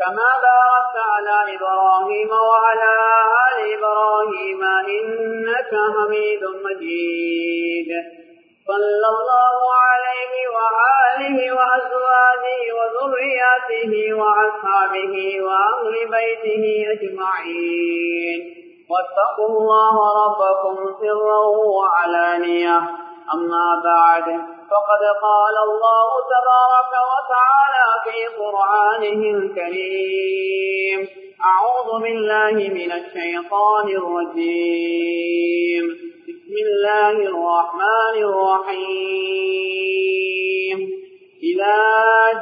كما باركت على إبراهيم وعلى آل إبراهيم إنك حميد مجيد. صلى الله عليه وآله وأزواجه وذرياته وأصحابه وأهل بيته أجمعين. واتقوا الله ربكم سرا وعلانية. أما بعد فقد قال الله تبارك وتعالى في قرآنه الكريم أعوذ بالله من الشيطان الرجيم. بسم الله الرحمن الرحيم. إذا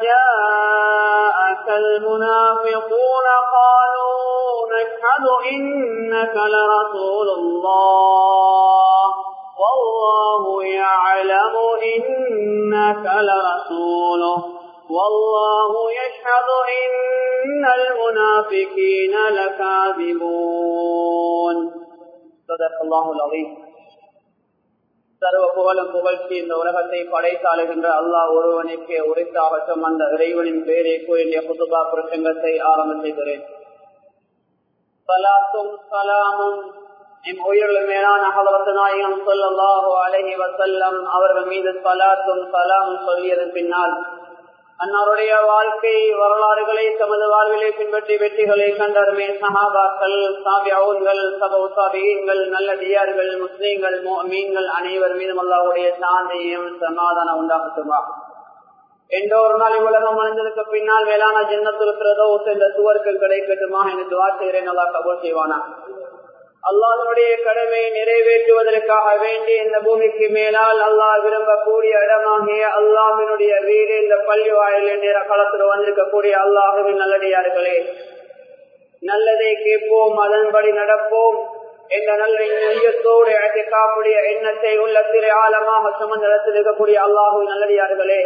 جاءك المنافقون قالوا نشهد إنك لرسول الله. والله يعلم إنك لرسوله والله يشهد إن المنافقين لكاذبون صدق الله العظيم சர்வ புகழும் புகழ்ச்சி இந்த உலகத்தை படைத்தாளுகின்ற அல்லாஹ் ஒருவனுக்கு உரைத்தாகட்டும் அந்த இறைவனின் பெயரை கூறிய புதுபா பிரசங்கத்தை ஆரம்ப செய்கிறேன் சலாத்தும் சலாமும் எம் உயிரில் மேலான நாயகம் சொல்லல்லாஹோ அலஹி வசல்லம் அவர்கள் மீது சலாத்தும் சலாமும் சொல்லியதன் பின்னால் அன்னாருடைய வாழ்க்கை வரலாறுகளை தமது வாழ்விலே பின்பற்றி வெற்றிகளை கண்டருமே சஹாபாக்கள் சாபியாவுன்கள் சபோ சாபியங்கள் நல்லடியார்கள் முஸ்லீம்கள் மீன்கள் அனைவர் மீதும் அல்லாவுடைய சாந்தியும் சமாதானம் உண்டாகட்டுமா? எந்த ஒரு நாள் உலகம் அடைந்ததுக்கு பின்னால் மேலான ஜென்னத்திருக்கிறதோ இந்த சுவருக்கு கிடைக்கட்டுமா என்று துவா செய்கிறேன். நல்லா கபோல் செய்வானா அல்லாஹனுடைய கடமை நிறைவேற்றுவதற்காக வேண்டி இந்த பூமிக்கு மேலால் அல்லாஹ் விரும்பக்கூடிய இடமாகிய அல்லாஹினுடைய வீடு இந்த பள்ளி வாயில் என்ற காலத்தில் வந்திருக்கக்கூடிய அல்லாஹுவின் நல்லடியார்களே நல்லதை கேட்போம் அதன்படி நடப்போம் என்ற நல்ல நெய்யத்தோடு அழைக்கக்கூடிய எண்ணத்தை உள்ளத்திலே ஆழமாக சுமந்திரத்தில் இருக்கக்கூடிய அல்லாஹுவின் நல்லடியார்களே.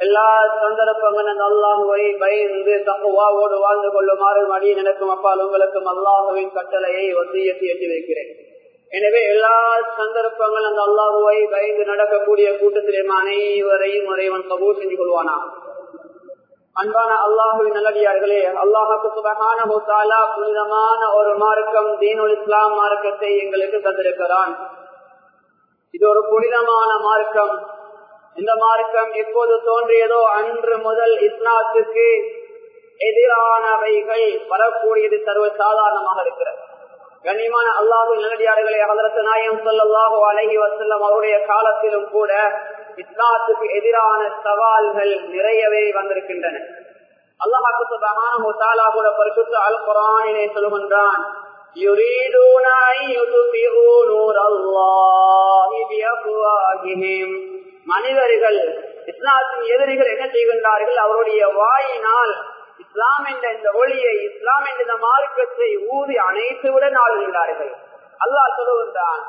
எல்லா சந்தர்ப்பங்களும் அந்த அல்லாஹுவை பயந்து தப்புவாவோடு வாழ்ந்து கொள்ளுமாறு மடிய நினைக்கும் அப்பால் உங்களுக்கும் அல்லாஹுவின் கட்டளையை வசியத்தை எட்டி வைக்கிறேன். எனவே எல்லா சந்தர்ப்பங்களும் அந்த அல்லாஹுவை பயந்து நடக்கக்கூடிய கூட்டத்திலே அனைவரையும் இறைவன் கபூர் செஞ்சு கொள்வானா? அன்பான அல்லாஹுவின் நல்லடியார்களே அல்லாஹுக்கு சுபகான புனிதமான ஒரு மார்க்கம் தீனுல் இஸ்லாம் மார்க்கத்தை எங்களுக்கு தந்திருக்கிறான். இது ஒரு புனிதமான மார்க்கம். இந்த மார்க்கம் எப்போது தோன்றியதோ அன்று முதல் இஸ்லாத்துக்கு எதிரானவைகள் வரக்கூடியது சர்வ சாதாரணமாக இருக்கிறது கண்ணியமான அல்லாஹு நல்லடியார்களே அதற்கு நாயம் சொல்லல்லாஹோ அழகி வசல்லம் அவருடைய காலத்திலும் கூட இஸ்லாத்துக்கு எதிரான சவால்கள் நிறையவே வந்திருக்கின்றன அல்லாஹாக்கு கூட பரிசுத்த அல் குரானிலே சொல்கின்றான் يريدون أن يطفئوا نور الله بأفواههم மனிதர்கள் இஸ்லாத்தின் எதிரிகள் என்ன செய்கின்றார்கள்? அவருடைய வாயினால் இஸ்லாம் என்ற இந்த ஒளியை இஸ்லாம் என்ற இந்த மார்க்கத்தை ஊதி அனைத்துவிட நாடுகின்றார்கள். அல்லாஹ் சொல்லுகின்றான்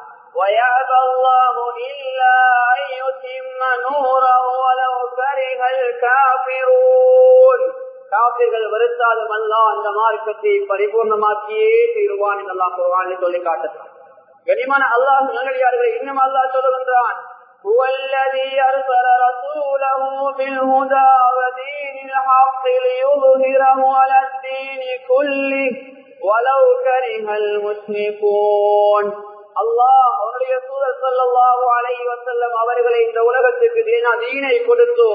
காப்பிர்கள் வருத்தாலும் அல்ல அந்த மார்க்கத்தை பரிபூர்ணமாக்கியே தீர்வான் என்றெல்லாம் சொல்லி காட்டுகிறான். கனிமான அல்லாஹ் நல்லடியார்கள் இன்னும் அல்லாஹ் சொல்லுகின்றான் هو الذي أرسل رسوله بالهدى ودين الحق ليظهره على الدين كله ولو كره المشركون அல்லாஹ் அவருடைய தூதர் சொல்லல்லாஹு அலை வசல்லம் அவர்களை இந்த உலகத்துக்கு தீனா தீனை கொடுத்து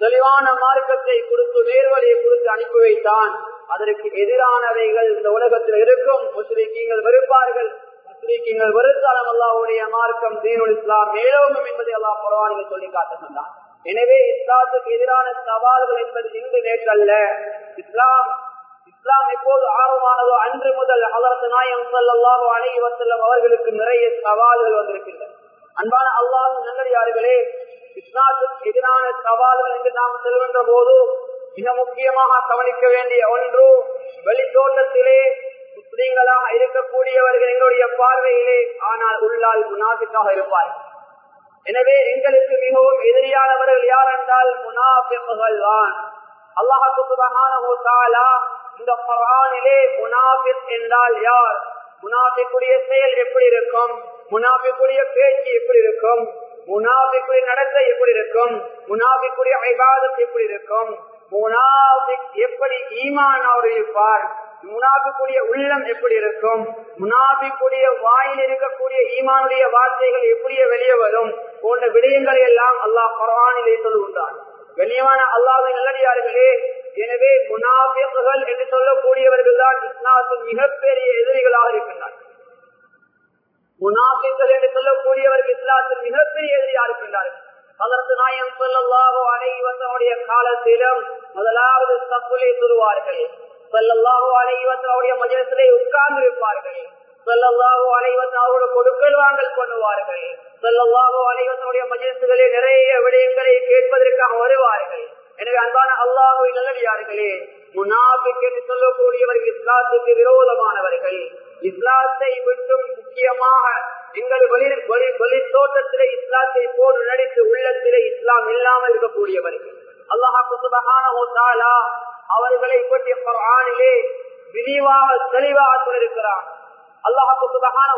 தெளிவான மார்க்கத்தை கொடுத்து நேர்வழியை கொடுத்து அனுப்பி வைத்தான் அதற்கு எதிரானவைகள் இந்த உலகத்தில் இருக்கும் முஸ்லிக்கீங்கள் வெறுப்பார்கள் முஸ்லிக்கீங்கள் வெறுத்தாலும் அல்லாவுடைய மார்க்கம் தீனுல் இஸ்லாம் மேலோகம் என்பதை அல்லா குரானில் சொல்லி காட்டுகின்றார் எனவே இஸ்லாத்துக்கு எதிரான சவால்கள் என்பது இன்று நேற்றல்ல இஸ்லாம் இஸ்லாம் எப்போது ஆர்வமானதோ அன்று முதல் அவரது நாயம் சல்லாஹு அணைய வசல்லம் அவர்களுக்கு நிறைய சவால்கள் வந்திருக்கின்றன. அன்பான அல்லாஹ் நல்லடியார்களே இஸ்லாத்துக்கு எதிரான சவால்கள் என்று நாம் செல்கின்ற போது மிக முக்கியமாக கவனிக்க வேண்டிய ஒன்று வெளித்தோட்டத்திலே முஸ்லீம்களாக இருக்கக்கூடியவர்கள் எங்களுடைய பார்வையிலே ஆனால் உள்ளால் முனாபிக்காக இருப்பார் எனவே எங்களுக்கு மிகவும் எதிரியானவர்கள் யார் என்றால் முனாபிப்புகள் தான் அல்லாஹு இந்த பரானிலே முனாபிக் என்றால் யார்? முனாபிக்குரிய செயல் எப்படி இருக்கும்? முனாபிக்குரிய பேச்சு எப்படி இருக்கும்? முனாபிக்குரிய நடத்தை எப்படி இருக்கும்? முனாபிக்குரிய ஐபாதத் எப்படி இருக்கும்? முனாபிக் எப்படி ஈமான் அவர் இருப்பார்? முனாபிக்குரிய உள்ளம் எப்படி இருக்கும்? முனாபிக்குரிய வாயில் இருக்கக்கூடிய ஈமானுடைய வார்த்தைகள் எப்படியே வெளியே வரும்? போன்ற விடயங்களை எல்லாம் அல்லாஹ் பரவானிலே சொல்லுகின்றான். கண்ணியமான அல்லாவின் நல்லடியார்களே எனவே முனாபிகள் என்று சொல்லக்கூடியவர்கள் தான் இஸ்லாத்தின் மிகப்பெரிய எதிரிகளாக இருக்கின்றனர் முனாபிகள் என்று சொல்லக்கூடியவர்கள் இஸ்லாத்தின் மிகப்பெரிய எதிரியாக இருக்கின்றார்கள். அதற்கு நாயம் சொல்லல்லாவோ அணை வந்தவனுடைய காலத்திலும் முதலாவது தப்புலே சொல்லுவார்கள் சொல்லல்லாஹோ அனைவசனுடைய மஜத்திலே உட்கார்ந்து இருப்பார்கள் சொல்லல்லாஹோ அனைவசன் அவரோட கொடுக்கல் வாங்கல் பண்ணுவார்கள். சொல்லல்லாஹோ அனைவசனுடைய மஜத்துகளே நிறைய விடயங்களை கேட்பதற்காக வருவார்கள். எனவே அன்பான அல்லாஹோ நல்லடியார்களே முனாபிக் என்று சொல்லக்கூடியவர்கள் இஸ்லாத்துக்கு விரோதமானவர்கள். இஸ்லாத்தை விட்டும் முக்கியமாக எங்கள் வெளி வெளி தோட்டத்திலே இஸ்லாத்தை போல் நடித்து உள்ளத்திலே இஸ்லாம் இல்லாமல் இருக்கக்கூடியவர்கள். அல்லாஹாக்கு சுபகான அவர்களை பற்றிய ஆணிலே விரிவாக தெளிவாக சொல்லிருக்கிறான் அல்லாஹாக்கு சுபகான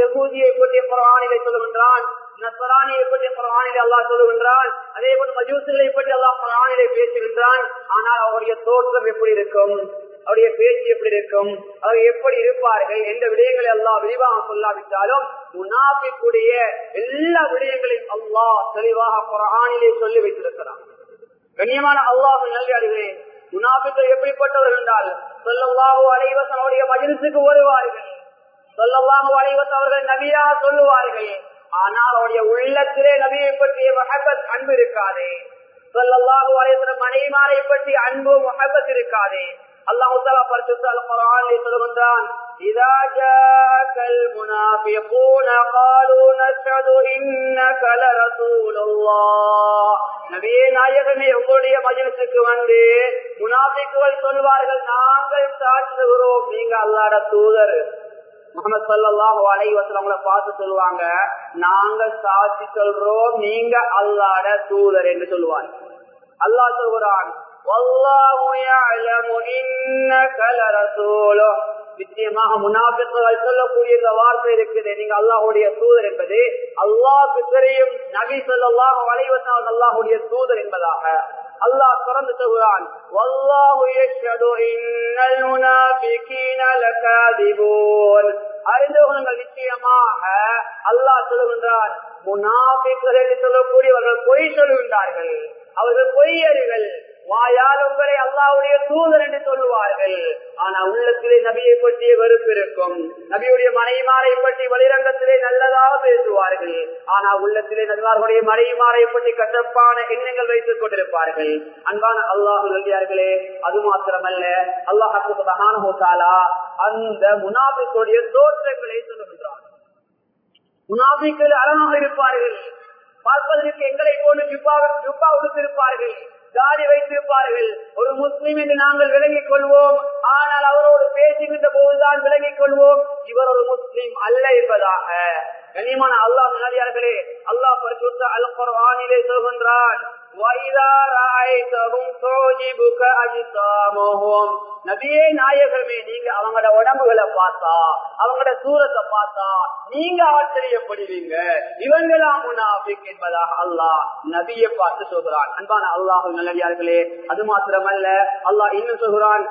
யகூதியை பற்றிய குரானிலே சொல்லுகின்றான் நசரானியை பற்றி குரானிலே அல்லாஹ் சொல்லுகின்றான் அதே போல மஜூசுகளை பற்றி அல்லாஹ் குரானிலே பேசுகின்றான். ஆனால் அவருடைய தோற்றம் எப்படி இருக்கும்? அவருடைய பேச்சு எப்படி இருக்கும்? அவர் எப்படி இருப்பார்கள்? எந்த விடயங்களை எல்லாம் விரிவாக சொல்லாவிட்டாலும் முனாபிக்குடைய எல்லா விடயங்களையும் அல்லாஹ் தெளிவாக குரானிலே சொல்லி வைத்திருக்கிறான். கண்ணியமான அல்லாஹ் நல்லே முனாபிக்கள் எப்படிப்பட்டவர்கள் என்றால் சொல்லல்லாஹோ அலைவசன் அவருடைய மஜிலிசுக்கு வருவார்கள் சொல்லல்லாஹோ அலைவசன் அவர்கள் நபியாக சொல்லுவார்கள் ஆனால் அவருடைய உள்ளத்திலே நபியை பற்றிய மஹபத் அன்பு இருக்காது சொல்லல்லாஹோ அலைவசன் மனைமாரை பற்றி அன்பு மஹபத் இருக்காது அல்லாஹு தாலா பரிசுத்தால் குர்ஆனிலே சொல்கின்றான் إذا جاءك المنافقون قالوا نشهد إنك لرسول الله நபியே நாயகமே உங்களுடைய மஜிலிசுக்கு வந்து முனாபிக்குகள் சொல்வார்கள் நாங்கள் சாட்சிடுகிறோம் நீங்க அல்லாட தூதர். முகமது சல்லாஹு அலை பார்த்து சொல்லுவாங்க நாங்க சாட்சி சொல்றோம். நீங்க அல்லாட தூதர் என்று சொல்லுவாங்க. அல்லாஹ் சொல்கிறான் நிச்சயமாக முனாபிக்குகள் சொல்லக்கூடிய இந்த வார்த்தை இருக்குது. நீங்க அல்லாஹுடைய தூதர் என்பது அல்லாஹுக்கு தெரியும் நபி சொல்லாஹ் வளைவத்தால் அல்லாஹுடைய தூதர் என்பதாக. அல்லாஹ் திறந்து சொல்கிறான் அறிந்து கொள்ளுங்கள் நிச்சயமாக அல்லாஹ் சொல்லுகின்றான் முனாபிக்கள் சொல்லக்கூடியவர்கள் பொய் சொல்லுகின்றார்கள் அவர்கள் பொய்யர்கள் வாயால் உங்களை அல்லாவுடைய தூதர் என்று சொல்லுவார்கள். ஆனா உள்ளத்திலே நபியை பற்றிய வெறுப்பு இருக்கும். நபியுடைய மனைவிமாரை பற்றி வெளிரங்கத்திலே நல்லதாக பேசுவார்கள். ஆனா உள்ளத்திலே நல்லாருடைய மனைவிமாரை பற்றி கட்டப்பான எண்ணங்கள் வைத்துக் கொண்டிருப்பார்கள். அன்பான அல்லாஹு நல்லியார்களே அது மாத்திரமல்ல அல்லாஹாலா அந்த முனாபிக்குடைய தோற்றங்களை சொல்லுகின்றார் முனாபிக்கள் அழகாக இருப்பார்கள். பார்ப்பதற்கு எங்களை போன்று ஜுப்பா ஜுப்பா உடுத்திருப்பார்கள். தாடி வைத்திருப்பார்கள். ஒரு முஸ்லீம் என்று நாங்கள் விளங்கிக் கொள்வோம். ஆனால் அவரோடு பேசுகின்ற போதுதான் விளங்கிக் கொள்வோம். இவர் ஒரு முஸ்லீம் அல்ல என்பதாக. கனிமான அல்லாஹ் நடிகார்களே அல்லாஹ் பரிசுத்த அல் குர்ஆனிலே சொல்கின்றான். நபியே நாயகமே நீங்க அவங்களோட உடம்புகளை பார்த்தா அவங்களோட சூரத்தை பார்த்தா நீங்க ஆச்சரியப்படுவீங்க. இவங்களா முனாபிக் என்பதாக அல்லாஹ் நபியை பார்த்து சொல்கிறான். அன்பான அல்லாஹ் நல்லே அது மாத்திரமல்ல அல்லாஹ் இன்னும் சொல்கிறான்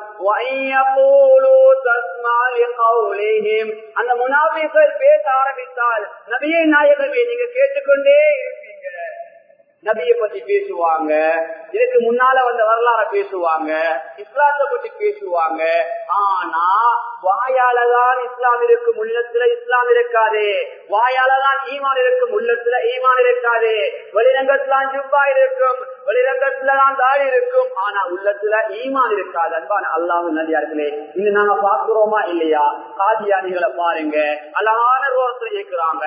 அந்த முனாபிகள் பேச ஆரம்பித்தால் நபியை நாயகமே நீங்க கேட்டுக்கொண்டே இருப்பீங்க. நபியை பத்தி பேசுவாங்க இதுக்கு முன்னால வந்த வரலாற பேசுவாங்க இஸ்லாத்தை பத்தி பேசுவாங்க. ஆனா வாயாலதான் இஸ்லாம் இருக்கும் உள்ளத்துல இஸ்லாம் இருக்காது. வாயாலதான் ஈமான் இருக்கும் உள்ளத்துல ஈமான் இருக்காது. வெளிரங்கத்துலாம் ஜுப்பா இருக்கும் வெளிரங்கத்துலதான் தாடி இருக்கும். ஆனா உள்ளத்துல ஈமான் இருக்காது. அன்பான அல்லாஹ் நதியார்களே இது நாங்க பாக்குறோமா இல்லையா? காதியானிகளை பாருங்க. அழகான ரோரத்துல இருக்கிறாங்க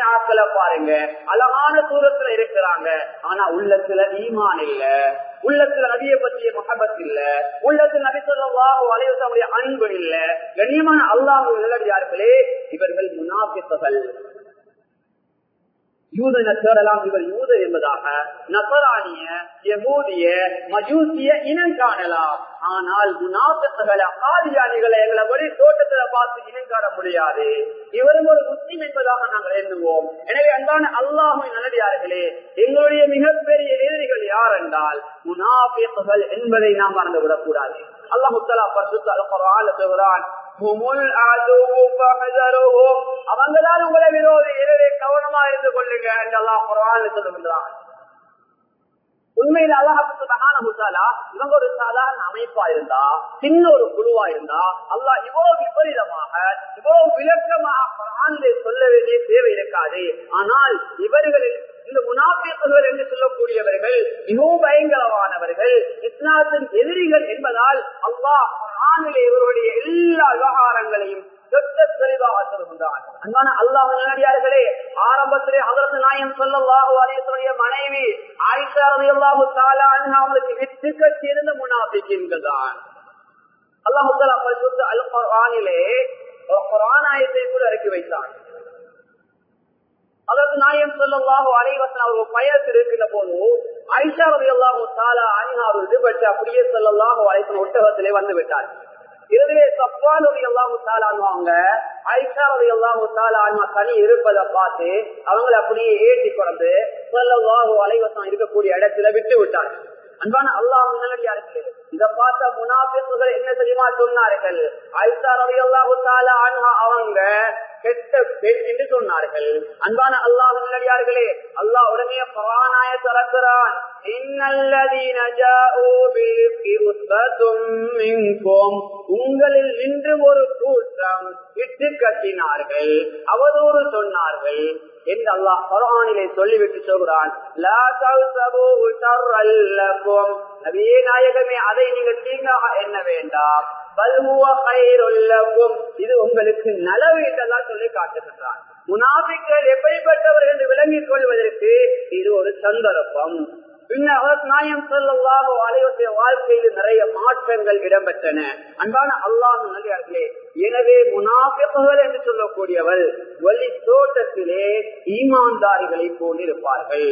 ஆக்களை பாருங்க. அழகான தூரத்துல இருக்கிறாங்க. ஆனா உள்ளத்துல ஈமான் இல்ல. உள்ளத்துல நபியை பற்றிய மகபத் இல்ல. உள்ளத்துல நபி சொல்லவாக அன்பு இல்ல. கண்ணியமான அல்லாஹ் நல்லடியார்களே இவர்கள் முனாபித்தகள் யூதனை தேடலாம் இவர் யூத என்பதாக நசராணிய யமூதிய மஜூசிய இனம் காணலாம். ஆனால் குணாபத்தகளை ஆதியானிகளை எங்களை ஒரே தோட்டத்துல பார்த்து இனம் காண முடியாது. இவரும் ஒரு முஸ்லீம் என்பதாக நாங்கள் எண்ணுவோம். எனவே அன்பான அல்லாஹும் நல்லடியார்களே எங்களுடைய மிகப்பெரிய எதிரிகள் யார் என்றால் முனாபியத்துகள் என்பதை நாம் மறந்துவிடக் கூடாது அல்லாஹு தலா பரிசுத்த அல்குரான் அவங்களால் உங்களை விரோதி எனவே கவனமா இருந்து கொள்ளுங்க என்றெல்லாம் குரான் சொல்லுகின்றான். உண்மையில அல்லாஹாலா இவங்க ஒரு சாதாரண அமைப்பா இருந்தா சின்ன ஒரு குழுவா இருந்தா அல்லா இவ்வளவு விபரீதமாக இவ்வளவு விளக்கமாக குரானிலே சொல்ல வேண்டிய தேவை இருக்காது. ஆனால் இவர்களில் இந்த முனாபியர்கள் என்று சொல்லக்கூடியவர்கள் மிகவும் பயங்கரமானவர்கள் இஸ்லாத்தின் எதிரிகள் என்பதால் அல்லாஹ் குரானிலே இவருடைய எல்லா விவகாரங்களையும் தெளிவாக அல்லாஹ் ஆரம்பத்திலே நாயம் மனைவி அல்லாஹு சேர்ந்த முனாபிக்கின்கள் தான். அல்லாஹு அல் குரான் ஆயத்தை கூட இறக்கி வைத்தான் அதற்கு நாயம் சொல்லவாக அனைவசன் அவர்கள் பயத்தில் இருக்கிற போது ஐஷா ரவி சாலா தாலா அணிஹா அவர்கள் விடுபட்டு அப்படியே சொல்லலாகோ அழைப்பின் ஒட்டகத்திலே வந்து விட்டார். இதிலே சப்பானுடைய எல்லாம் முத்தாலாங்க ஐஷாவுடைய எல்லாம் முத்தாலான்மா தனி இருப்பதை பார்த்து அவங்களை அப்படியே ஏற்றி கொண்டு சொல்லவாகு அலைவசம் இருக்கக்கூடிய இடத்துல விட்டு விட்டார் அன்பான அல்லாஹ் முன்னாடியார்களே இதை பார்த்த முனாபிசுகள் என்ன தெரியுமா சொன்னார்கள்? ஐஷா ரவி அல்லாஹு அவங்க கெட்ட பெண் என்று சொன்னார்கள். அன்பான அல்லாஹ் நல்லடியார்களே அல்லாஹ் உடனே பரானாய திறக்கிறான். உங்களில் நின்று ஒரு கூட்டம் இட்டு கட்டினார்கள் அவதூறு சொன்னார்கள். என்று அல்லாஹ் பரவானிலே சொல்லிவிட்டு சொல்கிறான். நபியே நாயகமே அதை நீங்க தீங்காக என்ன வேண்டாம். இது உங்களுக்கு நலவு என்றெல்லாம் சொல்லி காட்டுகின்றான். முனாபிக்கள் எப்படிப்பட்டவர்கள் என்று விளங்கிக் கொள்வதற்கு இது ஒரு சந்தர்ப்பம். பின்னர் நாயம் செல்லாஹோ அலைவசிய வாழ்க்கையில் நிறைய மாற்றங்கள் இடம்பெற்றன. அன்பான அல்லாஹ் நல்லே எனவே முனாபிப்புகள் என்று சொல்லக்கூடியவர் வெளி தோட்டத்திலே ஈமான்தாரிகளை போன்றிருப்பார்கள்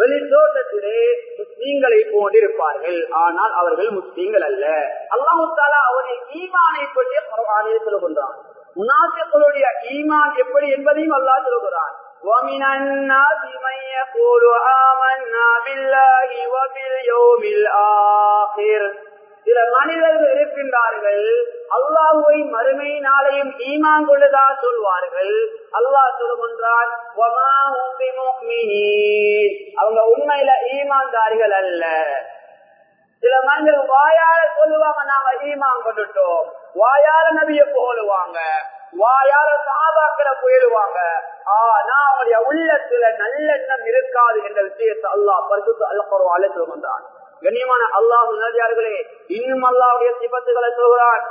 வெளித்தோட்டத்திலே முஸ்லீம்களை போன்றிருப்பார்கள் ஆனால் அவர்கள் முஸ்லீம்கள் அல்ல. அல்லாஹு தாலா அவருடைய ஈமானை பற்றிய பரவாயில்லை சொல்லுகின்றான். முனாசிகளுடைய ஈமான் எப்படி என்பதையும் அல்லாஹ் சொல்லுகிறான். ومن الناس من يقول آمنا بالله وباليوم الآخر சில மனிதர்கள் இருக்கின்றார்கள் அல்லாஹுவை மறுமை நாளையும் ஈமான் கொண்டுதா சொல்வார்கள் அல்லாஹ் சொல்லுகின்றான் அவங்க உண்மையில ஈமான்தாரிகள் அல்ல சில மனிதர்கள் வாயால சொல்லுவாங்க நாங்க ஈமான் கொண்டுட்டோம் வாயால நபிய போடுவாங்க வாயால சாபாக்களை போயிடுவாங்க ஆனா அவங்களுடைய உள்ளத்துல நல்லெண்ணம் இருக்காது என்ற விஷயத்தை அல்லாஹ் பரிசு அல்ல சொல்கின்றான். கண்ணியமான அல்லாஹ் நதியார்களே இன்னும் அல்லாவுடைய சிபத்துகளை சொல்கிறான்.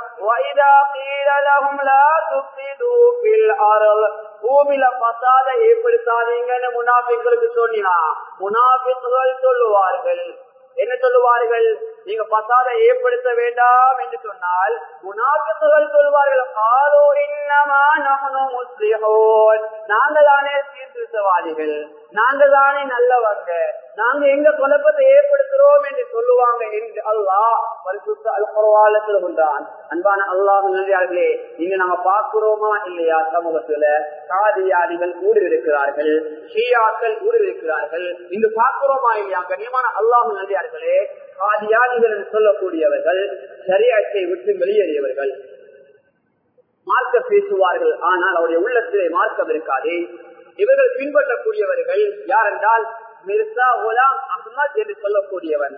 பூமியில பசாத ஏற்படுத்தாதீங்கன்னு முனாபிக்களுக்கு சொன்னா முனாபிக்குகள் சொல்லுவார்கள். என்ன சொல்லுவார்கள்? நீங்க பசாதை ஏற்படுத்த வேண்டாம் என்று சொன்னால் குணாக்கத்துகள் சொல்வார்கள் ஆரோ இன்னமா நானும் முஸ்லிஹோன். நாங்கள் தானே சீர்திருத்தவாதிகள். நாங்கள் தானே நல்லவங்க. நாங்க எங்க குழப்பத்தை ஏற்படுத்துறோம் என்று சொல்லுவாங்க என்று அல்லாஹ் பரிசுத்த அல் குரவால சொல்கின்றான். அன்பான அல்லாஹ் நன்றியார்களே இங்க நாங்க பார்க்கிறோமா இல்லையா சமூகத்துல? காதியாதிகள் கூடியிருக்கிறார்கள் ஷியாக்கள் கூடியிருக்கிறார்கள் இங்கு பார்க்கிறோமா இல்லையா? கண்ணியமான அல்லாஹ் நன்றியார்களே காதியாதிகள் என்று சொல்லக்கூடியவர்கள் சரியாட்டை விட்டு வெளியேறியவர்கள். மார்க்க பேசுவார்கள் ஆனால் அவருடைய உள்ளத்திலே மார்க்கம் இருக்காது. இவர்கள் பின்பற்றக்கூடியவர்கள் யார் என்றால் மிர்சா குலாம் அஹ்மத் என்று சொல்லக்கூடியவர்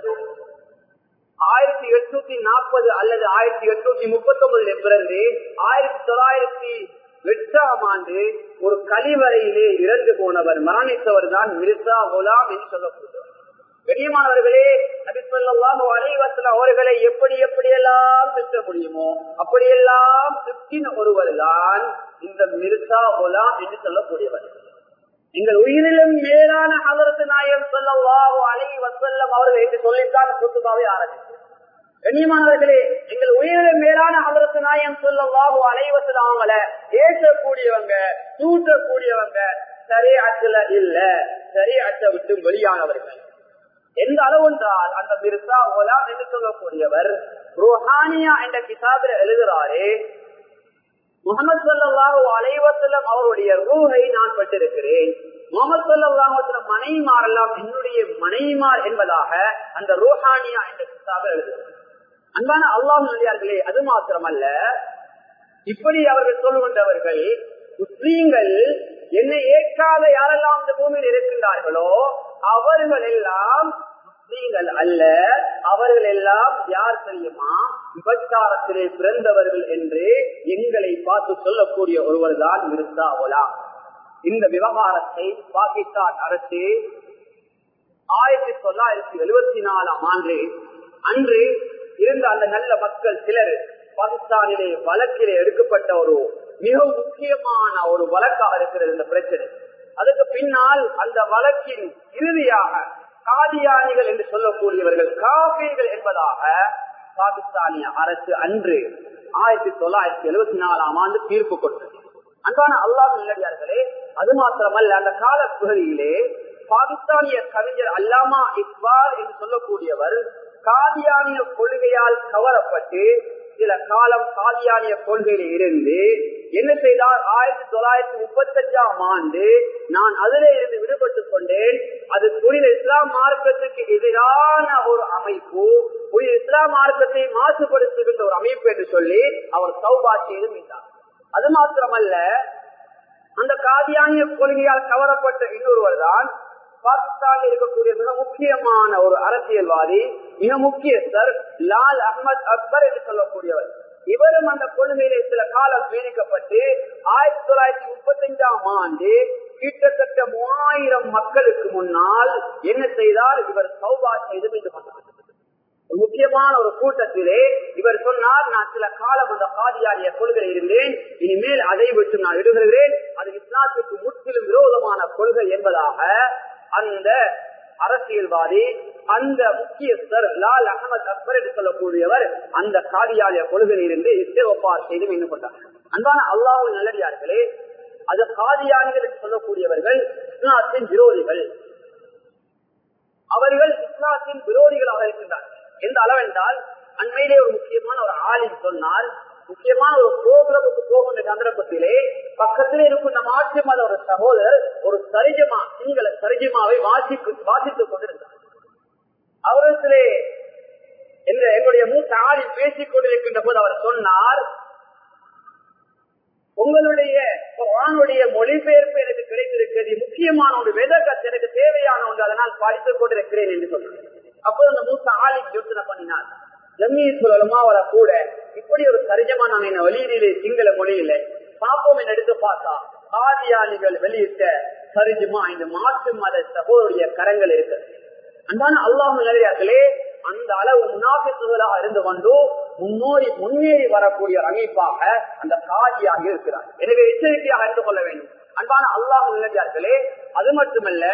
ஆயிரத்தி எட்நூத்தி நாற்பது அல்லது ஆயிரத்தி எட்நூத்தி முப்பத்தி ஒன்பதுல பிறந்து ஆயிரத்தி தொள்ளாயிரத்தி எட்டாம் ஆண்டு ஒரு கழிவறையிலே இறந்து போனவர் மரணித்தவர் தான் மிர்சா குலாம் என்று சொல்லக்கூடியவர் பெரியமானவர்களே நபிசல்லாஹு அலைவசல அவர்களை எப்படி எப்படியெல்லாம் திட்ட முடியுமோ அப்படியெல்லாம் திட்டின ஒருவர் தான் இந்த மிர்சா குலாம் என்று சொல்லக்கூடியவர். எங்கள் உயிரிலும் மேலான அவரது நாயர் சொல்லவாஹு அலை வசல்லம் அவர்கள் என்று சொல்லித்தான் சொத்துபாவை ஆரம்பித்தார் கண்ணியமானவர்களே எங்கள் உயிரிலும் மேலான அவரது நாயம் சொல்லவாஹு அலைவசல் அவங்கள ஏற்றக்கூடியவங்க தூற்றக்கூடியவங்க சரி அச்சல இல்ல சரி அச்ச விட்டு வெளியானவர்கள். எந்த அளவு என்றால் அந்த மிர்சா ஓலாம் என்று சொல்லக்கூடியவர் ரோஹானியா என்ற கிதாபில் எழுதுறாரே முகமது சல்லாஹூ அலைவசலம் அவருடைய ரூஹை நான் பட்டிருக்கிறேன் முகமது சல்லாஹலம் மனைமாரெல்லாம் என்னுடைய மனைமார் என்பதாக அந்த ரூஹானியா என்ற கிட்டாக எழுதுகிறேன் அன்பான அல்லாஹ் நடிகார்களே அது மாத்திரமல்ல. இப்படி அவர்கள் சொல்லுகின்றவர்கள் முஸ்லீம்கள் என்னை ஏற்காத யாரெல்லாம் இந்த பூமியில் இருக்கின்றார்களோ அவர்கள் எல்லாம் நீங்கள் அல்ல அவர்கள் எல்லாம் யார் தெரியுமா? விபச்சாரத்திலே பிறந்தவர்கள் என்று எங்களை பார்த்து சொல்லக்கூடிய ஒருவர் தான் மிர்சா இந்த விவகாரத்தை பாகிஸ்தான் அரசு ஆயிரத்தி தொள்ளாயிரத்தி எழுபத்தி நாலாம் ஆண்டு அன்று இருந்த அந்த நல்ல மக்கள் சிலர் பாகிஸ்தானிலே வழக்கிலே எடுக்கப்பட்ட ஒரு மிக முக்கியமான ஒரு வழக்காக இருக்கிறது இந்த பிரச்சனை. அதுக்கு பின்னால் அந்த வழக்கின் இறுதியாக காதியானிகள் என்று சொல்லக்கூடியவர்கள் காபீர்கள் என்பதாக பாகிஸ்தானிய அரசு அன்று ஆயிரத்தி தொள்ளாயிரத்தி எழுபத்தி நாலாம் ஆண்டு தீர்ப்பு கொடுத்தது. அன்பான அல்லாஹ் நல்லடியார்களே அது மாத்திரமல்ல அந்த கால பகுதியிலே பாகிஸ்தானிய கவிஞர் அல்லாமா இக்பால் என்று சொல்லக்கூடியவர் காதியானிய கொள்கையால் கவரப்பட்டு சில காலம் காதியானிய கொள்கையில இருந்து என்ன செய்தார்? ஆயிரத்தி தொள்ளாயிரத்தி முப்பத்தி அஞ்சாம் ஆண்டு நான் அதிலே இருந்து விடுபட்டுக் கொண்டேன். அது புனித இஸ்லாம் மார்க்கத்துக்கு எதிரான ஒரு அமைப்பு புனித இஸ்லாம் மார்க்கத்தை மாசுபடுத்துகின்ற ஒரு அமைப்பு என்று சொல்லி அவர் சௌபா செய்து அது மாத்திரமல்ல அந்த காதியானிய கொள்கையால் கவரப்பட்ட இன்னொருவர் தான் பாகிஸ்தானில் இருக்கக்கூடிய மிக முக்கியமான ஒரு அரசியல்வாதி மிக முக்கியஸ்தர் லால் அஹமத் அக்பர் என்று சொல்லக்கூடியவர். இவரும் அந்த கொள்கையிலே சில காலம் நீடிக்கப்பட்டு ஆயிரத்தி தொள்ளாயிரத்தி முப்பத்தி அஞ்சாம் ஆண்டு கிட்டத்தட்ட மூவாயிரம் மக்களுக்கு முன்னால் என்ன செய்தார்? இவர் சௌபா செய்து மீண்டு ஒரு முக்கியமான ஒரு கூட்டத்திலே இவர் சொன்னார் நான் சில காலம் அந்த காதியாரிய கொள்கை இருந்தேன். இனிமேல் அதை விட்டு நான் எழுதுகிறேன் அது இஸ்லாத்துக்கு முற்றிலும் விரோதமான கொள்கை என்பதாக அந்த அரசியல்வாதி அந்த முக்கியஸ்தர் லால் அகமது அக்பர் என்று சொல்லக்கூடியவர் அந்த காதியாலய கொள்கையிலிருந்து இஸ்தேவப்பார் செய்து மீண்டு கொண்டார். அன்பான அல்லாஹ் நல்லடியார்களே அது காதியானிகள் என்று சொல்லக்கூடியவர்கள் இஸ்லாத்தின் விரோதிகள். அவர்கள் இஸ்லாத்தின் விரோதிகளாக இருக்கின்றார்கள். எந்த அளவென்றால் அண்மையிலே ஒரு முக்கியமான ஒரு ஆளில் சொன்னால் முக்கியமான ஒரு ப்ரோக்ராமுக்கு போகின்ற சந்தர்ப்பத்திலே பக்கத்திலே இருக்கின்ற மாற்று மத ஒரு சகோதரர் ஒரு சரிஜமா சிங்கள சரிஜமாவை வாசிக்கு வாசித்துக் கொண்டிருந்தார். அவரிடத்திலே என்ற எங்களுடைய மூத்த ஆளில் பேசிக் கொண்டிருக்கின்ற போது அவர் சொன்னார் உங்களுடைய குரானுடைய மொழிபெயர்ப்பு எனக்கு கிடைத்திருக்கிறது. முக்கியமான ஒரு வெதகத் எனக்கு தேவையான ஒன்று அதனால் படித்துக் கொண்டிருக்கிறேன் என்று சொன்னார். அப்போது அந்த மூத்த ஆளின் யோசனை பண்ணினார். ஜம்மீஸ்வரமாவல கூட? இப்படி ஒரு சரிஜமா நான் என்ன வெளியிலே சிங்கள மொழியில பாப்போம் எடுத்து பார்த்தா ஆதியானிகள் வெளியிட்ட சரிஜமா இந்த மாற்று மத சகோதரிய கரங்கள் இருக்கு அன்பான அல்லாஹ் நிலையார்களே அந்த அளவு முன்னாபித்துகளாக இருந்து கொண்டு முன்னோடி முன்னேறி வரக்கூடிய அமைப்பாக அந்த காதியாக இருக்கிறார். எனவே எச்சரிக்கையாக அறிந்து கொள்ள வேண்டும். அன்பான அல்லாஹ் நிலையார்களே அது மட்டுமல்ல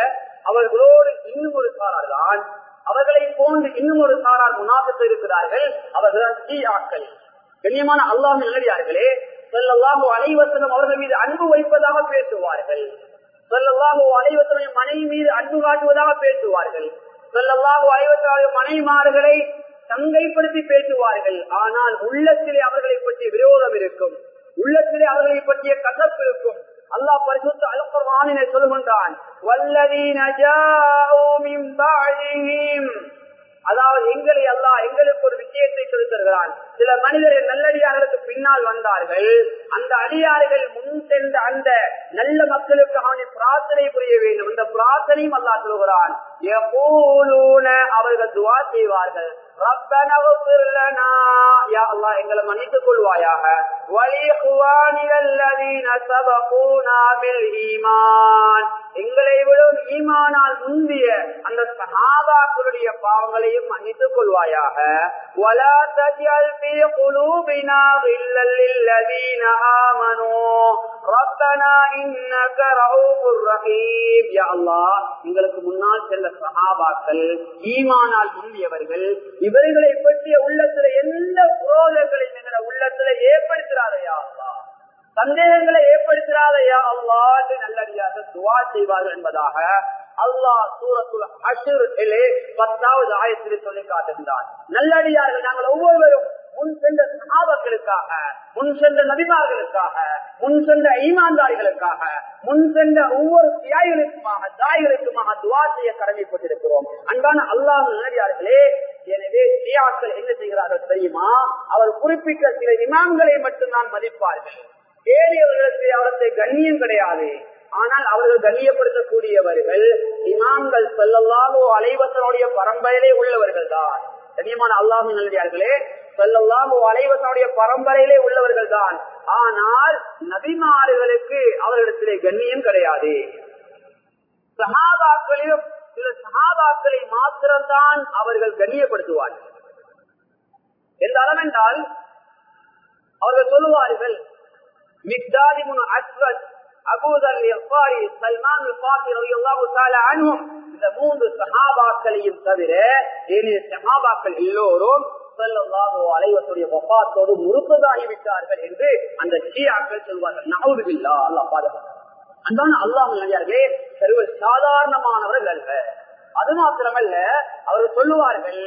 அவர்களோடு இன்னும் ஒரு சாரார் தான் அவர்களை போன்று இன்னும் ஒரு சாரார் முனாபித்து இருக்கிறார்கள். அவர்கள் சீயாக்கள் கண்ணியமான அல்லாஹ் நிலையார்களே சொல்லல்லாஹோ அனைவசனம் அவர்கள் மீது அன்பு வைப்பதாக பேசுவார்கள். சொல்லல்லாஹோ அனைவசனம் மனைவி மீது அன்பு காட்டுவதாக பேசுவார்கள். சொல்லல்லாஹோ அனைவசனாக மனைமார்களை சங்கைப்படுத்தி பேசுவார்கள். ஆனால் உள்ளத்திலே அவர்களை பற்றிய விரோதம் இருக்கும். உள்ளத்திலே அவர்களை பற்றிய கசப்பு இருக்கும். அல்லாஹ் பரிசுத்த அல்குர்ஆனிலே சொல்லுகின்றான் வல்லதீன ஜாஊ மின் பஅதிஹிம். அதாவது எங்களை அல்லாஹ் எங்களுக்கு ஒரு விஷயத்தை சொல்லித்தருகிறான் சில மனிதர்கள் நல்லடியார்களுக்கு பின்னால் வந்தார்கள். அந்த அடியார்கள் முன் சென்ற அந்த நல்ல மக்களுக்கு அவனை பிரார்த்தனை புரிய வேண்டும். இந்த பிரார்த்தனையும் அல்லா சொல்கிறான் அவர்கள் துவா செய்வார்கள். எங்களை மன்னித்துக் கொள்வாயாக. எங்களை விடும் ஈமானால் முந்திய அந்த சகாபாக்களுடைய பாவங்களையும் மன்னித்துக் கொள்வாயாக. எங்களுக்கு முன்னால் செல்ல சகாபாக்கள் ஈமானால் முந்தியவர்கள் இவர்களை பற்றிய உள்ளத்துல எந்த புரோதங்களையும் எங்களை உள்ளத்துல ஏற்படுத்துறாரையா அல்லா சந்தேகங்களை ஏற்படுத்துறாரையா அல்லா என்று நல்லடியாக துவா செய்வார்கள் என்பதாக அல்லாஹ் சூரத்துல் அஷுரிலே பத்தாவது ஆயத்திலே சொல்லி காட்டுகின்றார் நல்லடியார்கள் நாங்கள் ஒவ்வொருவரும் முன் சென்ற சகாபக்களுக்காக முன் சென்ற நபிமார்களுக்காக முன் சென்ற ஈமான்தாரிகளுக்காக முன் சென்ற ஒவ்வொரு தியாய்களுக்குமாக தாய்களுக்குமாக துவா செய்ய கடமைப்பட்டிருக்கிறோம். அன்பான அல்லாஹ் நல்லடியார்களே எனவே தியாக்கள் என்ன செய்கிறார்கள் தெரியுமா? அவர் குறிப்பிட்ட சில இமாம்களை மட்டும்தான் மதிப்பார்கள். ஏழையவர்களுக்கு அவரது கண்ணியம் கிடையாது. ஆனால் அவர்கள் கண்ணியப்படுத்தக்கூடியவர்கள் இமாம்கள் செல்லல்லாமோ அலைவசனுடைய பரம்பரையிலே உள்ளவர்கள் தான். கண்ணியமான அல்லாஹ் நல்லடியார்களே செல்லல்லாமோ அலைவசனுடைய பரம்பரையிலே உள்ளவர்கள் தான் ஆனால் நபிமாறுகளுக்கு அவர்களிடத்திலே கண்ணியம் கிடையாது. சகாபாக்களிலும் சில சகாபாக்களை மாத்திரம்தான் அவர்கள் கண்ணியப்படுத்துவார்கள் எந்த அளவென்றால் அவர்கள் சொல்லுவார்கள் மிக்தாதிமுன் அஸ்வத் அபூதல் எஃபாரி சல்மான் இந்த மூன்று சஹாபாக்களையும் தவிர ஏனைய சஹாபாக்கள் எல்லோரும் அலைவத்துடைய ஒப்பாத்தோடு முறுப்பதாகிவிட்டார்கள் என்று அந்த ஷியாக்கள் சொல்வார்கள். நவுதுவில்லா அல்லா பாதுகாப்பு அன்பான அல்லாஹ் நடிகார்களே சர்வ சாதாரணமானவர்கள் அல்ல. அது மாத்திரமல்ல அவர்கள் சொல்லுவார்கள்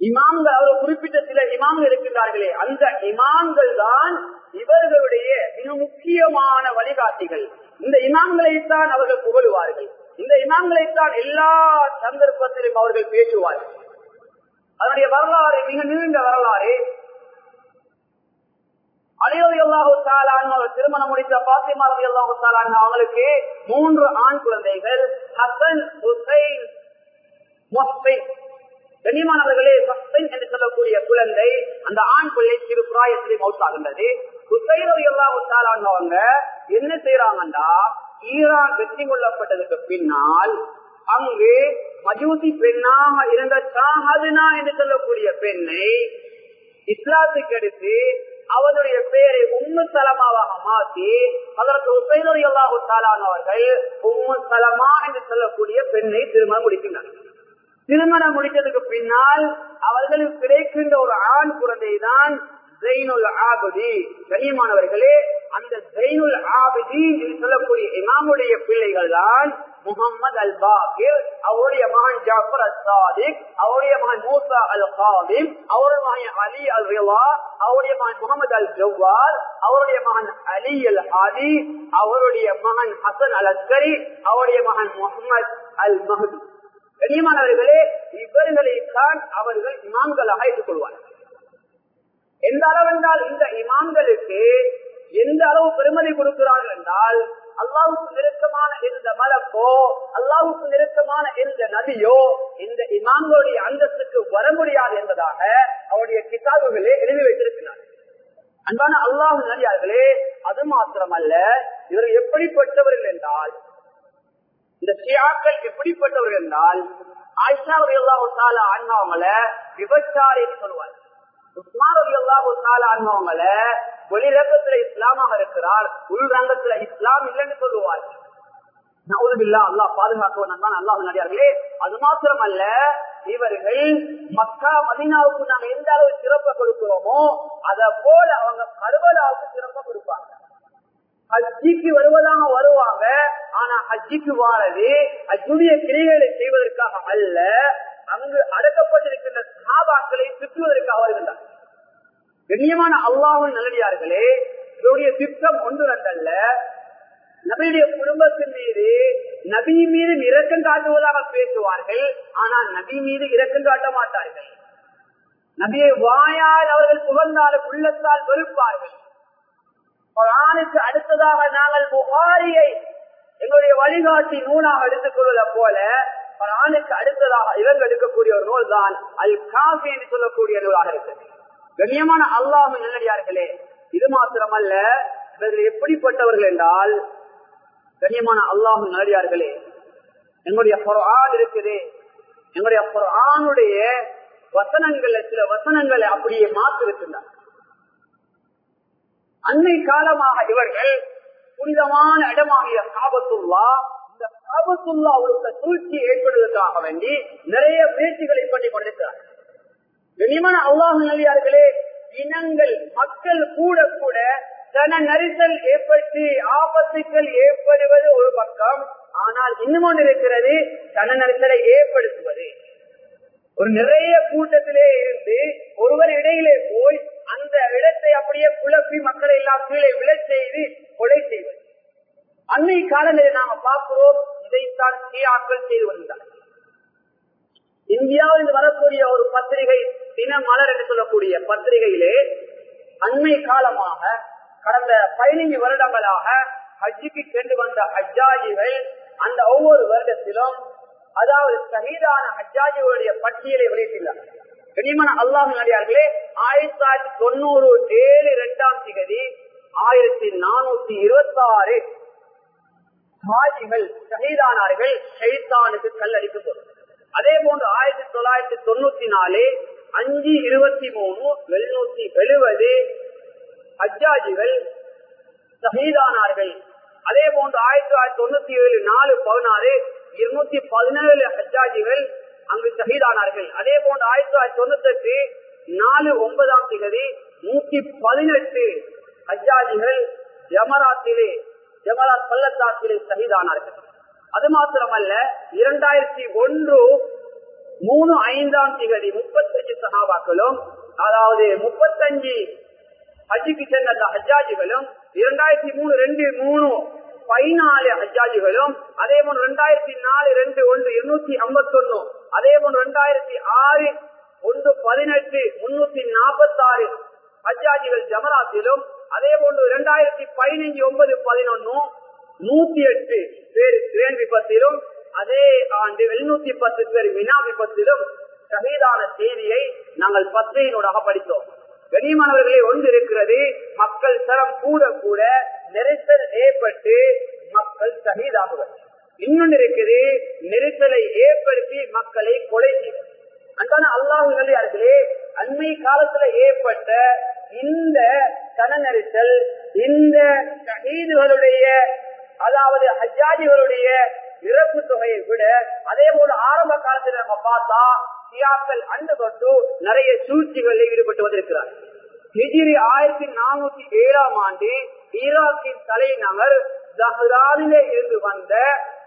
இமாம்கள் அவர் குறிப்பிட்ட சில இமாம்கள் இருக்கின்றார்களே அந்த இமாம்கள் தான் இவர்களுடைய மிக முக்கியமான வழிகாட்டிகள். இந்த இமாம்களைத்தான் அவர்கள் புகழுவார்கள். இந்த இமாம்களைத்தான் எல்லா சந்தர்ப்பத்திலும் அவர்கள் பேசுவார்கள். அதனுடைய வரலாறு மிக நீண்ட வரலாறு. அலையோதி அல்லாஹு அவர் திருமணம் முடித்த பாத்திமா ரவி அல்லாஹு தாலான் அவங்களுக்கு மூன்று ஆண் குழந்தைகள் ஹசன் ஹுசைன் மொஹ்பின் கண்ணியமானவர்களே என்று சொல்லக்கூடிய குழந்தை அந்த ஆண் பிள்ளை சிறு பிராயத்திலே மௌத்தாகின்றது. ஹுசைனவி எல்லாம் அவங்க என்ன செய்யறாங்கன்னா ஈரான் வெற்றி கொள்ளப்பட்டதுக்கு பின்னால் அங்கு மஜூசி பெண்ணாக இருந்த ஷாஹதுனா என்று சொல்லக்கூடிய பெண்ணை இஸ்லாத்துக்கு எடுத்து அவருடைய பெயரை உம்மு சலமாவாக மாற்றி அதற்கு உசைனரி அல்லாஹு அவர்கள் உம்மு சலமா என்று சொல்லக்கூடிய பெண்ணை திருமணம் முடிக்கின்றனர் திருமணம் முடித்ததுக்கு பின்னால் அவர்களுக்கு கிடைக்கின்ற ஒரு ஆண் குழந்தை தான் ஜெயினுல் ஆபதி கண்ணியமானவர்களே அந்த ஜெயினுல் ஆபிதீன் என்று சொல்லக்கூடிய இமாமுடைய பிள்ளைகள் தான் முகமது அல் பாகிர் அவருடைய மகன் ஜாஃபர் அல் சாதிக் அவருடைய மகன் மூசா அல் காலிம் அவருடைய மகன் அலி அல் ரிவா அவருடைய மகன் முகமது அல் ஜவ்வார் அவருடைய மகன் அலி அல் ஹாதி அவருடைய மகன் ஹசன் அல் அஸ்கரி அவருடைய மகன் முகமது அல் மஹதி கண்ணியமானவர்களே இவர்களை தான் அவர்கள் இமாம்களாக ஏற்றுக்கொள்வார்கள். எந்த அளவென்றால் இந்த இமாம்களுக்கு எந்த அளவு பெருமதி கொடுக்கிறார்கள் என்றால் அல்லாவுக்கு நெருக்கமான எந்த மலக்கோ அல்லாவுக்கு நெருக்கமான எந்த நதியோ இந்த இமாம்களுடைய அந்தஸ்துக்கு வர முடியாது என்பதாக அவருடைய கிதாபுகளே எழுதி வைத்திருக்கிறார் அன்பான அல்லாஹு நடிகார்களே அது மாத்திரமல்ல இவர் எப்படிப்பட்டவர்கள் என்றால் இந்த ஷியாக்கள் எப்படிப்பட்டவர்கள் என்றால் ஆயிஷா ரவி அல்லாஹால அண்ணாவங்கள விபச்சாரின்னு சொல்லுவார் உஸ்மான் ரவி அல்லாஹால அண்ணாவங்கள வெளிரங்கத்துல இஸ்லாமாக இருக்கிறார் உள் ரங்கத்துல இஸ்லாம் இல்லைன்னு சொல்லுவார். நவுதுபில்லா அல்லா பாதுகாக்கவன் அல்லாஹ் நடிகார்களே அது மாத்திரம் அல்ல இவர்கள் மக்கா மதினாவுக்கு நாங்க எந்த அளவு சிறப்பை கொடுக்கிறோமோ அத போல அவங்க கருவலாவுக்கு சிறப்பை கொடுப்பாங்க. ஹஜ்ஜிக்கு வருவதாக வருவாங்க ஆனா ஹஜ்ஜிக்கு வாழது ஹஜ்ஜுடைய கிரிகளை செய்வதற்காக அல்ல அங்கு அடக்கப்பட்டிருக்கின்ற சாபாக்களை திட்டுவதற்காக வருகின்றார் கண்ணியமான அல்லாஹும் நல்லடியார்களே இதனுடைய திட்டம் ஒன்று ரெண்டல்ல நபியுடைய குடும்பத்தின் மீது நபி மீது இரக்கம் காட்டுவதாக பேசுவார்கள் ஆனால் நபி மீது இரக்கம் காட்ட மாட்டார்கள். நபியை வாயால் அவர்கள் புகழ்ந்தாலும் உள்ளத்தால் வெறுப்பார்கள். குரானுக்கு அடுத்ததாக நாங்கள் புகாரியை எங்களுடைய வழிகாட்டி நூலாக எடுத்துக் கொள்வதை போல குரானுக்கு அடுத்ததாக இறங்க எடுக்கக்கூடிய ஒரு நூல் தான் அல் காஃபி என்று சொல்லக்கூடிய நூலாக இருக்கு கண்ணியமான அல்லாஹ் நல்லடியார்களே இது மாத்திரமல்ல இவர்கள் எப்படிப்பட்டவர்கள் என்றால் கண்ணியமான அல்லாஹ் நல்லடியார்களே எங்களுடைய குரான் இருக்குது. எங்களுடைய குரானுடைய வசனங்கள்ல சில வசனங்களை அப்படியே மாற்றிருக்கின்றார். அன்னை காலமாக இவர்கள் புனிதமான இடமாகிய காபத்துள்ளா இந்த அவருக்கு சூழ்ச்சி ஏற்படுவதற்காக வேண்டி நிறைய முயற்சிகளை பண்ணி கொண்டிருக்கிறார். கண்ணியமான அல்லாஹ் நல்லியார்களே இனங்கள் மக்கள் கூட கூட தன நரிசல் ஏற்பட்டு ஆபத்துக்கள் ஏற்படுவது ஒரு பக்கம். ஆனால் இன்னும் ஒன்று இருக்கிறது தன நரிசலை ஏற்படுத்துவது. ஒரு நிறைய கூட்டத்திலே இருந்து ஒருவர் இடையிலே போய் அந்த இடத்தை அப்படியே குழப்பி மக்களை எல்லாம் கீழே விழச் செய்து கொலை செய்வது. அன்னை காலங்களில் நாம பார்க்கிறோம் இதைத்தான் சீயாக்கள் செய்து வந்தார்கள் இந்தியாவில் வரக்கூடிய ஒரு பத்திரிகை தினமலர் என்று சொல்லக்கூடிய பத்திரிகையிலே அண்மை காலமாக கடந்த பதினைந்து வருடங்களாக ஹஜ்ஜிக்கு சென்று வந்த ஹஜ்ஜாஜிகள் அந்த ஒவ்வொரு வருடத்திலும் அதாவது சகிதான ஹஜ்ஜாஜிகளுடைய பட்டியலை வெளியிட்டுள்ளார் கனிமன அல்லாஹ் நடிகார்களே ஆயிரத்தி தொள்ளாயிரத்தி தொண்ணூறு ஏழு இரண்டாம் திகதி ஆயிரத்தி நானூத்தி இருபத்தி ஆறு ஹாஜிகள் ஷஹீதானார்கள் ஷைத்தானுக்கு கல்லடிக்கும் போது அதே போன்று ஆயிரத்தி தொள்ளாயிரத்தி தொண்ணூத்தி நாலு அஞ்சு இருபத்தி மூணு எழுநூத்தி எழுபது ஹஜ்ஜாஜிகள் ஷஹீதானார்கள் அதே போன்று ஆயிரத்தி தொள்ளாயிரத்தி தொண்ணூத்தி ஏழு நாலு பதினாறு இருநூத்தி பதினேழு ஹஜ்ஜாஜிகள் அங்கு ஷஹீதானார்கள் அதே போன்று ஆயிரத்தி தொள்ளாயிரத்தி தொண்ணூத்தி எட்டு நாலு ஒன்பதாம் திகதி நூத்தி பதினெட்டு ஹஜ்ஜாஜிகள் ஜமராத்திலே ஜமராத் பள்ளத்தாக்கிலே சகிதானார்கள் அது மாத்திரமல்ல இரண்டாயிரத்தி ஒன்று மூணு ஐந்தாம் திகதி முப்பத்தஞ்சு சகாபாக்களும் அதாவது முப்பத்தஞ்சு ஹஜ்ஜிக்கு சென்ற அந்த ஹஜ்ஜாஜிகளும் இரண்டாயிரத்தி மூணு ரெண்டு மூணு பதினாலு ஹஜ்ஜாஜிகளும் அதே போன்று ரெண்டாயிரத்தி நாலு ரெண்டு ஒன்று இருநூத்தி ஐம்பத்தி ஒன்னு அதே போன்று ரெண்டாயிரத்தி ஆறு ஒன்று பதினெட்டு முன்னூத்தி நாற்பத்தி ஆறு ஹஜ்ஜாஜிகள் ஜமராத்திலும் அதே போன்று இரண்டாயிரத்தி பதினைஞ்சு ஒன்பது பதினொன்னும் நூத்தி எட்டு பேர் கிரேன் விபத்திலும் அதே ஆண்டு எழுநூத்தி பத்து பேர் வினா விபத்திலும் சகிதான செய்தியை நாங்கள் பத்திரிகையினூடாக படித்தோம். கனிமானவர்களே ஒன்று இருக்கிறது மக்கள் தரம் கூட கூட நெரிசல் ஏற்பட்டு மக்கள் சகிதாகுவர் இன்னொன்று இருக்குது நெரிசலை ஏற்படுத்தி மக்களை கொலை செய்வது அன்பான அல்லாஹ் அண்மை காலத்துல ஏற்பட்ட இந்த கன நெரிசல் இந்த ஷஹீதுகளுடைய அதாவது ஹஜ்ஜாஜிகளுடைய இறப்பு தொகையை விட அதே போல ஆரம்ப காலத்தில் நம்ம பார்த்தா சியாக்கள் அண்டு தொட்டு நிறைய சூழ்ச்சிகளில் ஈடுபட்டு வந்திருக்கிறார் ஹிஜிரி ஆயிரத்தி நானூத்தி ஏழாம் ஆண்டு ஈராக்கின் தலைநகர் ஜஹ்ரானிலே இருந்து வந்த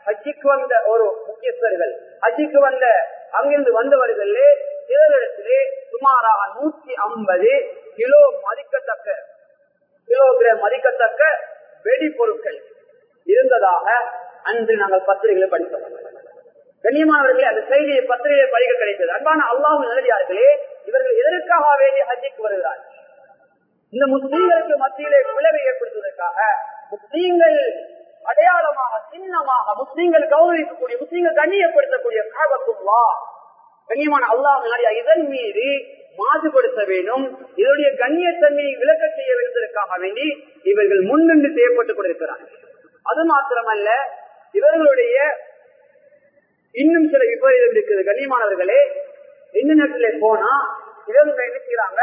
ஹஜிக்கு வந்த ஒரு முக்கியஸ்தர்கள் ஹஜிக்கு வந்த அங்கிருந்து வந்தவர்களே சிலரிடத்திலே சுமாராக நூத்தி ஐம்பது கிலோ மதிக்கத்தக்க கிலோகிராம் மதிக்கத்தக்க வெடிப்பொருட்கள். இருந்ததாக அன்று நாங்கள் பத்திரிகைகளை படித்தோம். கண்ணியமானவர்களே அந்த செய்தியை பத்திரிகை படிக்க கிடைத்தது. அன்பான அல்லாஹ் நிலவியார்களே இவர்கள் எதற்காக வேண்டிய ஹஜ்ஜிக்கு வருகிறார்கள் இந்த முஸ்லீம்களுக்கு மத்தியிலே விளைவை ஏற்படுத்துவதற்காக முஸ்லீம்கள் அடையாளமாக சின்னமாக முஸ்லீம்கள் கௌரவிக்கக்கூடிய முஸ்லீம்கள் கண்ணியப்படுத்தக்கூடிய காபத்துல்லா. கண்ணியமான அல்லாஹ் இதன் மீது மாசுபடுத்த வேண்டும் இதனுடைய கண்ணியத்தன்மையை விளக்க செய்ய வேண்டியதற்காக வேண்டி இவர்கள் முன்னின்று செய்யப்பட்டுக் கொண்டிருக்கிறார்கள். அது மாத்திரமல்ல இவர்களுடைய இன்னும் சில விபரீதம் இருக்குது கண்ணியமானவர்களே இன்டர்நெட்ல போனா இவங்க என்ன செய்யறாங்க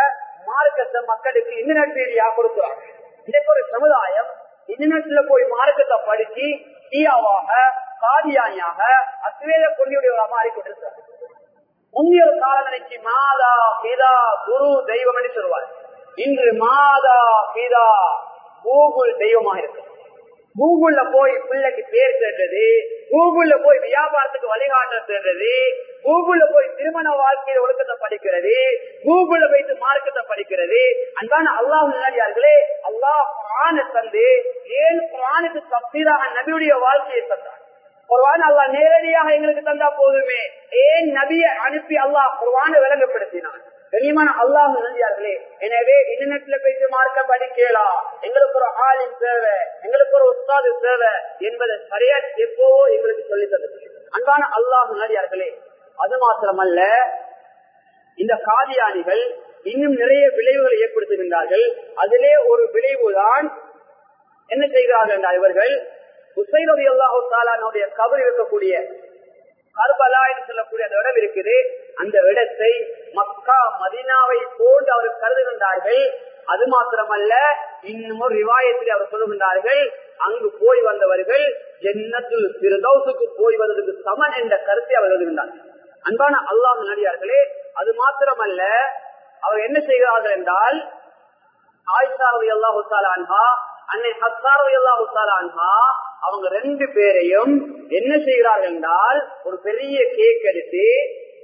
மார்க்கத்தை மக்களுக்கு இன்டர்நெட் மீடியா கொடுக்கிறாங்க. இதற்கு ஒரு சமுதாயம் இன்டர்நெட்ல போய் மார்க்கத்தை படிச்சு ஈயாவாக காதியானியாக அத்வேத கொள்கையுடைய மாறிக்கொண்டிருக்கிறாங்க முந்தைய காலநிலைக்கு மாதா பிதா குரு தெய்வம் என்று சொல்வார். இன்று மாதா பிதா கூகுள் தெய்வமாக இருக்கு. கூகுள்ல போய் பிள்ளைக்கு பேர் தேடுறது கூகுள்ல போய் வியாபாரத்துக்கு வழிகாட்ட தேடுறது கூகுள்ல போய் திருமண வாழ்க்கையில ஒழுக்கத்தை படிக்கிறது கூகுள்ல வைத்து மார்க்கத்தை படிக்கிறது. அன்பான அல்லாஹ் முன்னாடியார்களே அல்லாஹ் குரானை தந்து ஏன் குரானுக்கு தப்சீராக நபியுடைய வாழ்க்கையை தந்தார். குர்வான் அல்லாஹ் நேரடியாக எங்களுக்கு தந்தா போதுமே. ஏன் நபிய அனுப்பி அல்லாஹ் குர்வான விளங்கப்படுத்தினான்? கண்ணியமான அல்லாஹ் நன்றியார்களே எனவே இன்டர்நெட்ல போயிட்டு மார்க்க படிக்கலாம் எங்களுக்கு ஒரு ஆளின் தேவை எங்களுக்கு ஒரு உஸ்தாது தேவை என்பதை சரியா எப்போ எங்களுக்கு சொல்லி தந்தது. அன்பான அல்லாஹ் நன்றியார்களே அது மாத்திரமல்ல இந்த காதியானிகள் இன்னும் நிறைய விளைவுகளை ஏற்படுத்துகின்றார்கள். அதிலே ஒரு விளைவுதான் என்ன செய்கிறார்கள் என்றால் இவர்கள் உசைரவி அல்லாஹு தாலானுடைய கபர் இருக்கக்கூடிய கர்பலா என்று சொல்லக்கூடிய அந்த இடம் இருக்குது. அந்த இடத்தை மக்கா மதினாவை போன்று அவர் கருதுகின்றார்கள். அது மாத்திரமல்ல இன்னும் ஒரு ரிவாயத்தில் அவர் சொல்லுகின்றார்கள் அங்கு போய் வந்தவர்கள் என்னத்தில் திருதௌசுக்கு போய் வந்ததுக்கு சமன் என்ற கருத்தை அவர் எழுதுகின்றார்கள் அன்பான அல்லாஹ் நடிகார்களே அது மாத்திரமல்ல அவர் என்ன செய்கிறார்கள் என்றால் ஆயிஷாரதி அல்லாஹு அன்ஹா அன்னை ஹஸ்தாரதி அல்லாஹு அன்ஹா அவங்க ரெண்டு பேரையும் என்ன செய்கிறார்கள் என்றால் ஒரு பெரிய கேக் எடுத்து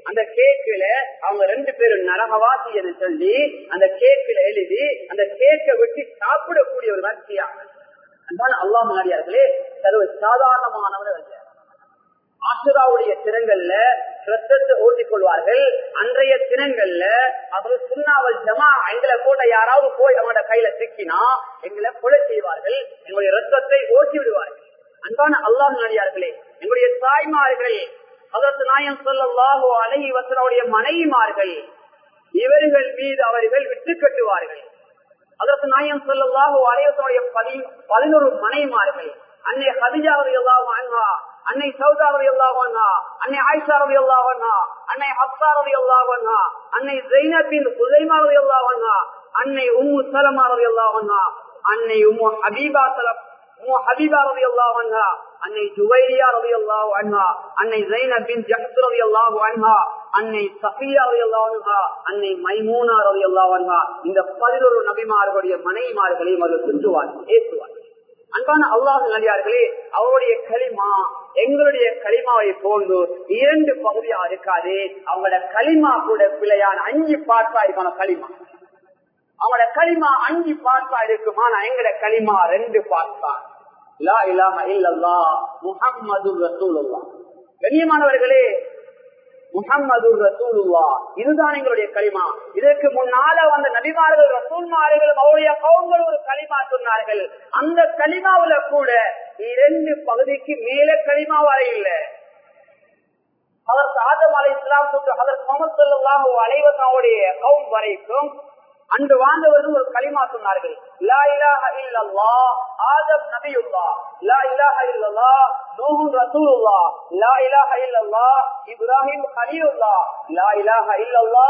அந்த கேக்குல அவங்க ரெண்டு பேரும் நரகவாசி என்று சொல்லி அந்த கேக்குல எழுதி அந்த கேக்கை வெட்டி சாப்பிடக்கூடிய ஒரு வரிசையாக அன்பான அல்லாஹ் மாறியார்களே சர்வ சாதாரணமானவர் ஆசுராவுடைய திறங்கள்ல ரத்தத்தை ஓட்டிக் கொள்வார்கள். அன்றைய தினங்கள்ல அவர் சுண்ணாவல் ஜமா எங்களை போட்ட யாராவது போய் அவங்களோட கையில சிக்கினா எங்களை கொலை செய்வார்கள். எங்களுடைய ரத்தத்தை ஓட்டி விடுவார்கள். அன்பான அல்லாஹ் நடிகார்களே எங்களுடைய தாய்மார்கள் அதற்கு நாயம் சொல்லாஹோ அழகி வசனுடைய மனைவிமார்கள் இவர்கள் மீது அவர்கள் விட்டு கட்டுவார்கள். அதற்கு நாயம் சொல்லாஹோ அலையவசனுடைய பதினோரு மனைவிமார்கள் அன்னை ஹதிஜாவது எல்லாம் வாங்கா அன்னை சௌதாரதி எல்லாவண்ணா அன்னை ஆயிஷாரதி எல்லாவண்ணா அன்னை ஹப்சாரதி எல்லாவண்ணா அன்னை ஜெயினத்தின் சுதைமாரதி எல்லாவண்ணா அன்னை உம்மு சலமாரதி எல்லாவண்ணா அன்னை உம்மு ஹபீபா சலம் ஹபீபா ரதி அல்லாஹ் அன்னை ஜுவைரியா ரதி அல்லாஹ் அன்ஹா அன்னை ஜைனப் ஜஹத் ரதி அல்லாஹ் அன்ஹா அன்னை சஃபியா ரதி அல்லாஹ் அன்னை மைமூனா ரதி அல்லாஹ் இந்த பதினொரு நபிமார்களுடைய மனைவிமார்களையும் அவர் சுற்றுவார் ஏற்றுவார் அன்பான அல்லாஹ் நடிகார்களே அவருடைய களிமா எங்களுடைய களிமாவை போன்று இரண்டு பகுதியா இருக்காது. அவங்களோட களிமா கூட பிள்ளையான அஞ்சு பாட்டா இருக்கான களிமா. அவங்களோட களிமா அஞ்சு பார்ப்பா இருக்குமா? நான் எங்கட களிமா ரெண்டு பாட்டா லா இலாம இல்லல்லா முஹம்மது ரசூலுல்லா கண்ணியமானவர்களே முகம்மது ரசூலுல்லா இதுதான் எங்களுடைய களிமா. இதற்கு முன்னால வந்த நபிமார்கள் ரசூல்மார்களும் அவருடைய கவுங்கள் ஒரு களிமா சொன்னார்கள். அந்த களிமாவில கூட இரண்டு பகுதிக்கு மேல களிமா வர இல்லை. அதற்கு ஆதம் அலை இஸ்லாம் தொட்டு அதற்கு முகமது சொல்லாஹு அலைவசனுடைய கவுன் வரைக்கும் அன்று வாழ்ந்தவர்கள் ஒரு களிமா சொன்னார்கள். லா இலாஹ இல்லல்லா ஆதம் நபியுல்லா லா இலாஹ இல்லல்லா நூஹு ரசூலுல்லா லா இலாஹ இல்லல்லா இப்ராஹிம் கலீலுல்லா லா இலாஹ இல்லல்லா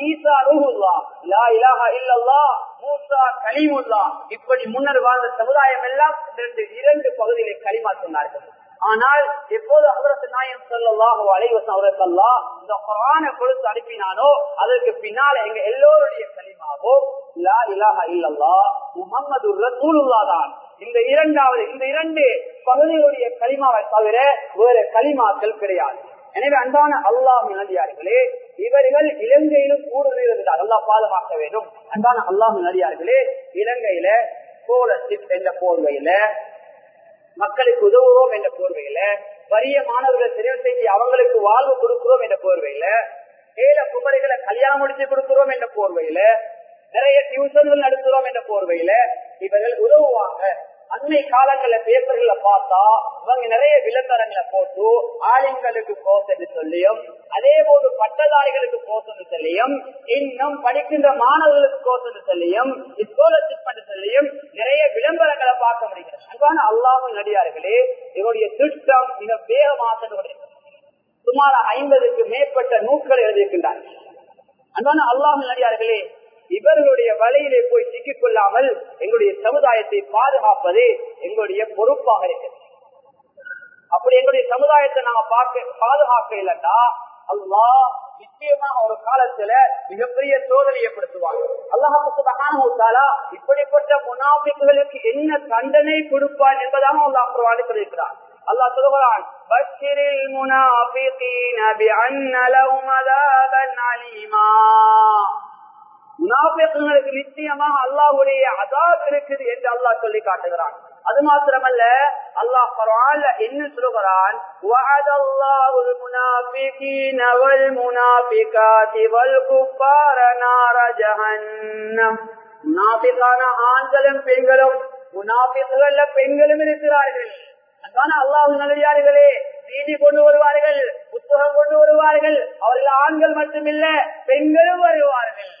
ஈசா ரூஹுல்லா லா இலாஹ இல்லல்லா மூசா கலீமுல்லா இப்படி முன்னர் வாழ்ந்த சமுதாயம் எல்லாம் இரண்டு இரண்டு பகுதியிலே களிமா சொன்னார்கள். ஆனால் எப்போது அதற்கு நாயம் சொல்லலாக அலைவசம் அவர்களா இந்த குரான கொடுத்து அனுப்பினானோ அதற்கு பின்னால எங்க எல்லோருடைய கலிமாவோ லா இலாஹா இல்லல்லா முகம்மது ரசூலுல்லா தான் இந்த இரண்டாவது இந்த இரண்டு பகுதிகளுடைய களிமாவை தவிர வேற களிமாக்கள் கிடையாது. எனவே அன்பான அல்லாஹ் நதியார்களே இவர்கள் இலங்கையிலும் கூடுதல் இருந்தார் அல்லாஹ் பாதுகாக்க வேண்டும். அன்பான அல்லாஹ் நதியார்களே இலங்கையில கோலசிப் என்ற போர்வையில மக்களுக்கு உதவுவோம் என்ற போர்வையில வறிய மாணவர்களை தெரிவு செஞ்சு அவங்களுக்கு வாழ்வு கொடுக்கிறோம் என்ற போர்வையில ஏழை குமரிகளை கல்யாணம் முடிச்சு கொடுக்கிறோம் என்ற போர்வையில நிறைய டியூஷன்கள் நடத்துறோம் என்ற போர்வையில இவர்கள் உதவுவாங்க. அன்னை காலங்கள்ல பேப்பர்கள பார்த்தா இவங்க நிறைய விளம்பரங்களை போட்டு ஆளுங்களுக்கு போசன்னு என்று சொல்லியும் அதே போல பட்டதாரிகளுக்கு போசன்னு சொல்லியும் இன்னும் படிக்கின்ற மாணவர்களுக்கு கோஸ் என்று சொல்லியும் ஸ்காலர்ஷிப் பண்ண சொல்லியும் நிறைய விளம்பரங்களை பார்க்க முடிகிறது. அன்பான அல்லாமல் நடிகார்களே இவருடைய திட்டம் மிக வேகமாக சுமார் ஐம்பதுக்கு மேற்பட்ட நூல்கள் எழுதியிருக்கின்றார்கள். அன்பான அல்லாமல் நடிகார்களே இவர்களுடைய வலையிலே போய் சிக்கிக் கொள்ளாமல் எங்களுடைய சமுதாயத்தை பாதுகாப்பது எங்களுடைய பொறுப்பாக இருக்கிறது. அப்படி எங்களுடைய சமுதாயத்தை நாம பார்க்க பாதுகாக்க இல்லட்டா? அல்லா நிச்சயமாக ஒரு காலத்துல மிகப்பெரிய சோதனை ஏற்படுத்துவாங்க அல்லாஹால இப்படிப்பட்ட முனாபிப்புகளுக்கு என்ன தண்டனை கொடுப்பார் என்பதாக அல்லாஹ் குரான் சொல்லியிருக்கிறார் அல்லாஹ் சொல்லுகிறான் பஷிரில் முனாபிகீன பி அன்னலஹும் முனாபியங்களுக்கு நிச்சயமாக அல்லாஹுடைய அதாப் இருக்குது என்று அல்லாஹ் சொல்லி காட்டுகிறான். அது மாத்திரமல்ல அல்லாஹ் பரவாயில்ல என்ன சொல்லுகிறான்? முனாபிக்கான ஆண்களும் பெண்களும் முனாபிக்குள்ள பெண்களும் இருக்கிறார்கள். அதான அல்லாஹ் நல்லடியார்களே நீதி கொண்டு வருவார்கள் புத்தகம் கொண்டு வருவார்கள். அவர்கள் ஆண்கள் மட்டுமில்ல பெண்களும் வருவார்கள்.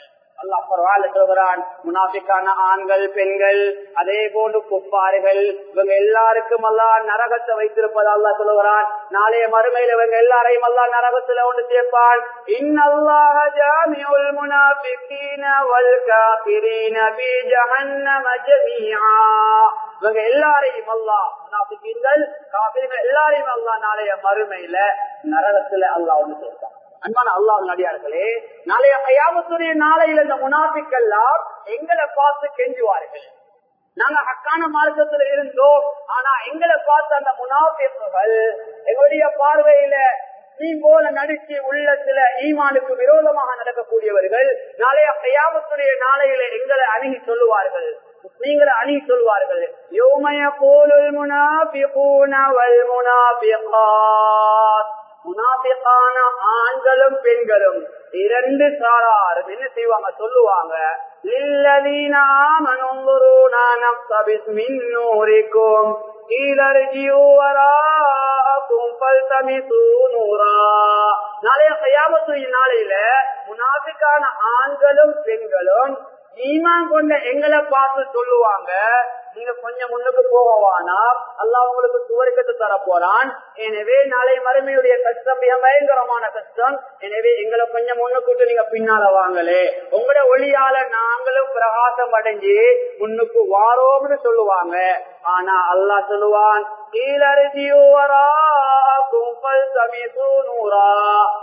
அல்லாஹ் பரவாயில்ல சொல்கிறான் முனாபிக்கான ஆண்கள் பெண்கள் அதே போன்று குப்பார்கள் இவங்க எல்லாருக்கும் அல்லா நரகத்தை வைத்திருப்பது அல்லா சொல்லுகிறான். நாளைய மறுமையில இவங்க எல்லாரையும் அல்லா நரகத்துல ஒன்று சேர்ப்பான். இன்னல்லாஹ ஜாமியுல் முனாபிகீன வல் காஃபிரீன பி ஜஹன்னம ஜமீஆ. இவங்க எல்லாரையும் அல்லா முனாபிக்கீன்கள் காஃபிர்கள் எல்லாரையும் அல்லா நாளைய மறுமையில நரகத்துல அல்லாஹ் ஒன்று சேர்ப்பான். அன்பான அல்லாஹ் நடிகார்களே நாளைய கையாமத்துடைய நாளையில் இந்த முனாபிக்கெல்லாம் எங்களை பார்த்து கெஞ்சுவார்கள். நாங்க அக்கான மார்க்கத்துல இருந்தோம் ஆனா எங்களை பார்த்து அந்த முனாபிப்புகள் எங்களுடைய பார்வையில நீ போல நடிச்சு உள்ளத்துல ஈமானுக்கு விரோதமாக நடக்கக்கூடியவர்கள் நாளைய கையாமத்துடைய நாளையில எங்களை அணுகி சொல்லுவார்கள். நீங்களை அணுகி சொல்வார்கள் யோமய போலுல் முனாபிகூன வல் முனாபிகாத் முனாபிக்கான ஆண்களும் பெண்களும் இரண்டு சாராரும் என்ன செய்வாங்க? சொல்லுவாங்க நாளைய நாளையில முனாபிக்கான ஆண்களும் பெண்களும் ஈமான் கொண்ட எங்களை பார்த்து சொல்லுவாங்க நீங்க கொஞ்சம் முன்னுக்கு போகவானா? அல்லா உங்களுக்கு சுவர்க்கத்தை தர போறான் எனவே நாளை மறுமையுடைய கஷ்டம் மிக பயங்கரமான கஷ்டம். எனவே எங்களை கொஞ்சம் முன்னுக்கு நீங்க பின்னால வாங்களே. உங்களோட ஒளியால நாங்களும் பிரகாசம் அடைஞ்சு முன்னுக்கு வாரோம்னு சொல்லுவாங்க. ஆனா அல்லா சொல்லுவான்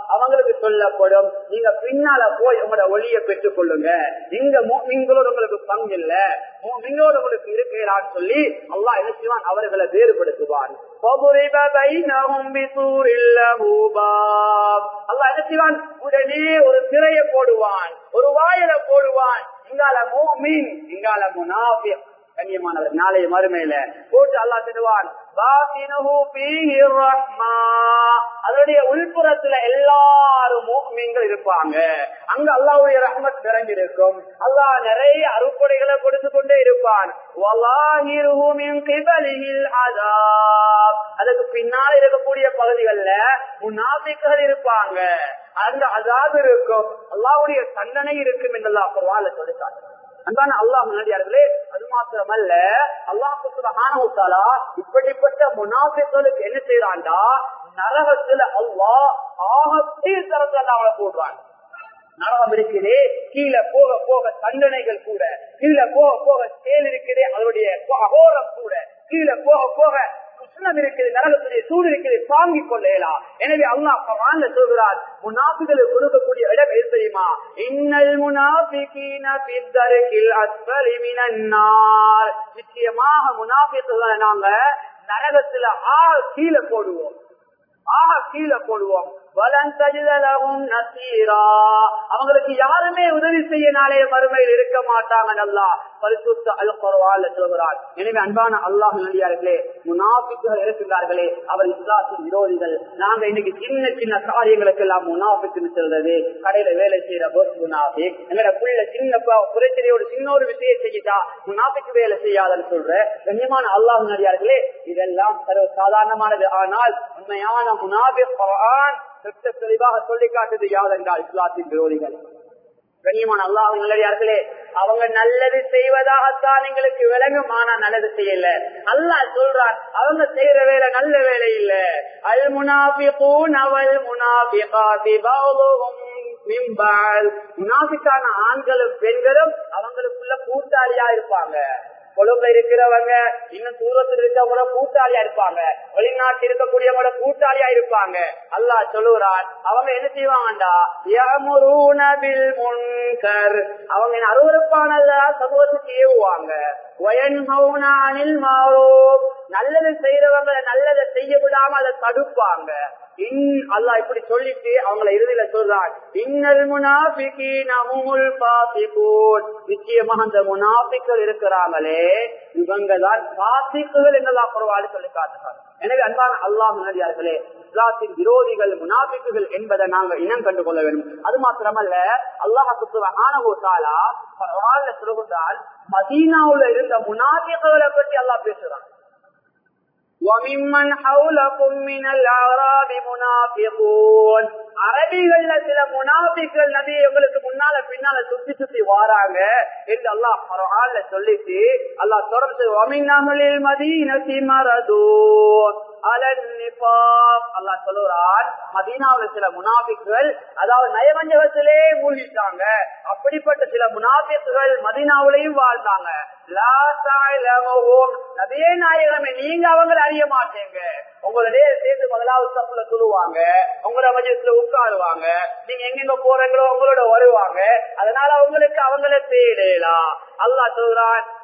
அவங்களுக்கு சொல்லப்படும் நீங்க பின்னால போய் உங்களோட ஒளியை பெற்றுக் கொள்ளுங்க. நீங்க நீங்களோட உங்களுக்கு பங்கு இல்ல. நீங்களோட உங்களுக்கு இருக்கிறான்னு சொல்லி அல்லா என்ன செய்வான்? அவர்களை வேறுபடுத்துவான். அல்லா என்ன உடனே ஒரு திரைய போடுவான். ஒரு வாயில போடுவான். இங்கால மீன் இங்கால முனாபியம் கண்ணியமானவர் நாளைய மறுமையில போட்டு அல்லா திடுவான். அதனுடைய உள்புறத்துல எல்லாரும் மீன்கள் இருப்பாங்க. அங்க அல்லாவுடைய ரஹமத் நிறைஞ்சிருக்கும் அல்லா நிறைய அறுப்படைகளை கொடுத்து கொண்டே இருப்பான். அதுக்கு பின்னால இருக்கக்கூடிய பகுதிகள்ல முன்னாபிக்கள் இருப்பாங்க. அந்த அதாவது இருக்கும். அல்லாவுடைய தண்டனை இருக்கும் என்றெல்லாம் அல்லாஹ் சொல்லிட்டாங்க அன்பான அல்லாஹ் முன்னாடியார்களே அது மாத்திரமல்ல அல்லாஹாலா இப்படிப்பட்ட முனாபிகளுக்கு என்ன செய்யறாண்டா நரகத்துல அல்லாஹ் ஆகத்தீ தரத்துல அவளை போடுறான் நரகம் இருக்குதே கீழே போக போக தண்டனைகள் கூட கீழே போக போக செயல் இருக்குதே அதனுடைய அகோரம் கூட கீழே போக போக உஷ்ணம் இருக்குது நரகத்துடைய சூடு இருக்குது தாங்கிக் கொள்ளலாம் எனவே அல்லாஹ் பரவான்ல சொல்கிறார் முனாபிகளுக்கு கொடுக்கக்கூடிய இடம் எது தெரியுமா? இன்னல் முனாபிகீன பித்தருகில் அஸ்பலி மினன்னார் நிச்சயமாக முனாபிகளை நாங்க நரகத்துல ஆக கீழே போடுவோம். ஆக கீழே போடுவோம். அவங்களுக்கு யாருமே உதவி செய்ய நாளைய மறுமையில் இருக்க மாட்டாங்க நல்லா. பரிசுத்த அல் குரவால சொல்கிறார் எனவே அன்பான அல்லாஹ் நடிகார்களே முனாபிக்குகள் இருக்கின்றார்களே அவர் இஸ்லாத்தின் விரோதிகள். நாங்க இன்னைக்கு சின்ன சின்ன காரியங்களுக்கு எல்லாம் முனாபிக்குன்னு சொல்றது. கடையில வேலை செய்யற போஸ் முனாபி எங்கட புள்ள சின்ன குறைச்சலையோடு சின்ன ஒரு விஷயம் செஞ்சுட்டா முனாபிக்கு வேலை செய்யாதன்னு சொல்ற. கண்ணியமான அல்லாஹ் நடிகார்களே இதெல்லாம் சர்வ சாதாரணமானது ஆனால் உண்மையான முனாபி தெளிவாக சொல்லி காட்டுது யாதென்றால் இஸ்லாத்தின் விரோதிகள். கண்ணியமான அல்லாஹ் நல்லதார்களே அவங்க நல்லது செய்வதாகத்தான் எங்களுக்கு விளங்கும் ஆனா நல்லது செய்யல. அல்லாஹ் சொல்றான் அவங்க செய்யற வேலை நல்ல வேலை இல்ல. அல் முனாபிகூன் அவள் முனாபிகாதி முனாபிக்கான ஆண்களும் பெண்களும் அவங்களுக்குள்ள கூட்டாளியா இருப்பாங்க. கொழும்புல இருக்கிறவங்க இன்னும் தூரத்தில் இருக்கவங்கள கூட்டாளியா இருப்பாங்க. வெளிநாட்டில் இருக்கக்கூடியவங்கள கூட்டாளியா இருப்பாங்க. அல்லாஹ் சொல்லுறான் அவங்க என்ன செய்வாங்கடா யமுரூனபில் முன்கர். அவங்க அருவறுப்பானதா சமூகத்துக்கு ஏவுவாங்க. வயன்ஹவுனானில் மாறோம் நல்லது செய்யறவங்க நல்லதை செய்ய விடாம அதை தடுப்பாங்க. இன் அல்லாஹ் இப்படி சொல்லிட்டு அவங்கள இறுதியில சொல்றான். இன்னல் முனாபிகீன நமுல் பாசிகூன் நிச்சயமாக அந்த முனாபிக்கள் இருக்கிறாங்களே இவங்க தான் பாசிக்குகள் என்னதான் குறவாடு சொல்லி காட்டுறாங்க எனவே அன்பான அல்லாஹ் முன்னாடியார்களே இஸ்லாத்தின் விரோதிகள் முனாபிக்குகள் என்பதை நாங்க இனம் கண்டு கொள்ள வேண்டும். அது மாத்திரமல்ல அல்லாஹ் சொல்லுகிறால் மதீனாவுல இருந்த முனாபிக்குகளை பற்றி அல்லாஹ் பேசுறான் وَمِمَّنْ حَوْلَكُمْ مِنَ الْأَعْرَابِ مُنَافِقُونَ அரபிகள்ல சில முனாபிக்கள் நபி உங்களுக்கு முன்னால பின்னால சுத்தி சுத்தி வாராங்க என்று அல்லாஹ் குர்ஆன்ல சொல்லிட்டு அல்லாஹ் தொடர்ந்து வமின்னமிழில் மதீனத்தி மரதூன் அலன் நிஃபாக் அல்லாஹ் சொல்லுறான் மதீனாவுல சில முனாபிக்குகள் அதாவது நயவஞ்சகத்திலே மூழ்கிட்டாங்க அப்படிப்பட்ட சில முனாபிக்குகள் மதீனாவிலையும் வாழ்ந்தாங்க லா தஅலமுஹும் நபியே நாயகமே நீங்க அவங்களை அறிய மாட்டீங்க. உங்களுடைய சேர்ந்து முதலாவது தப்புல சொல்லுவாங்க. உங்களோட மஜத்துல உட்காருவாங்க. நீங்க எங்கெங்க போறீங்களோ உங்களோட வருவாங்க. அதனால அவங்களுக்கு அவங்கள தேடலாம். அல்லாஹ் சொல்றான்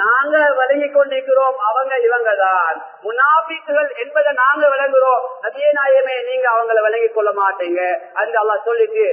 நாங்க விளங்கி கொண்டிருக்கிறோம் அவங்க இவங்க தான் முனாபிக்குகள் என்பதை நாங்க விளங்குறோம் அதே நாயமே நீங்க அவங்கள விளங்கி கொள்ள மாட்டீங்க. அது அல்லா சொல்லிட்டு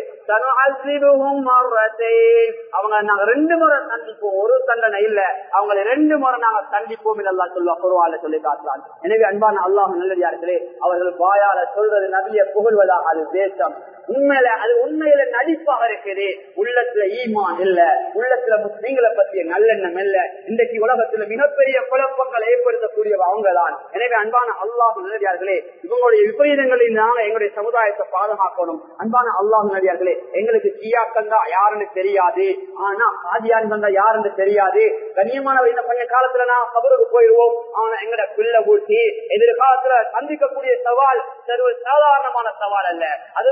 அவங்க நாங்க ரெண்டு முறை சந்திப்போம். ஒரு தண்டனை இல்ல. அவங்களை ரெண்டு முறை நாங்க சந்திப்போம் இல்ல சொல்லுவா குருவால சொல்லி காட்டலாம் எனவே அன்பான அல்லாஹ் நல்லது நல்லடியார்களே அவர்கள் வாயால சொல்றது நபிய புகழ்வதாக அது தேசம். உண்மையில அது உண்மையில நடிப்பாக இருக்குது. உள்ளத்துல ஈமான் இல்ல. உள்ளத்துல முஸ்லீம்களை பற்றிய நல்லெண்ணம் இல்ல. இன்றைக்கு உலகத்துல மிகப்பெரிய குழப்பங்கள் ஏற்படுத்தக்கூடிய அவங்க தான் எனவே அன்பான அல்லாஹ் நடிகார்களே இவங்களுடைய விபரீதங்களில் நாங்க எங்களுடைய சமுதாயத்தை பாதுகாக்கணும். அன்பான அல்லாஹ் நடிகார்களே எங்களுக்கு சியாக்கள் தான் யாருன்னு தெரியாது. ஆனா ஆதியான் வந்தா யாருன்னு தெரியாது. கண்ணியமானவர் இந்த கொஞ்ச காலத்துல நான் கபருக்கு போயிடுவோம். ஆனா எங்கட பிள்ளை ஊட்டி எதிர்காலத்துல சந்திக்கக்கூடிய சவால் சர்வ சாதாரணமான சவால் அல்ல. அது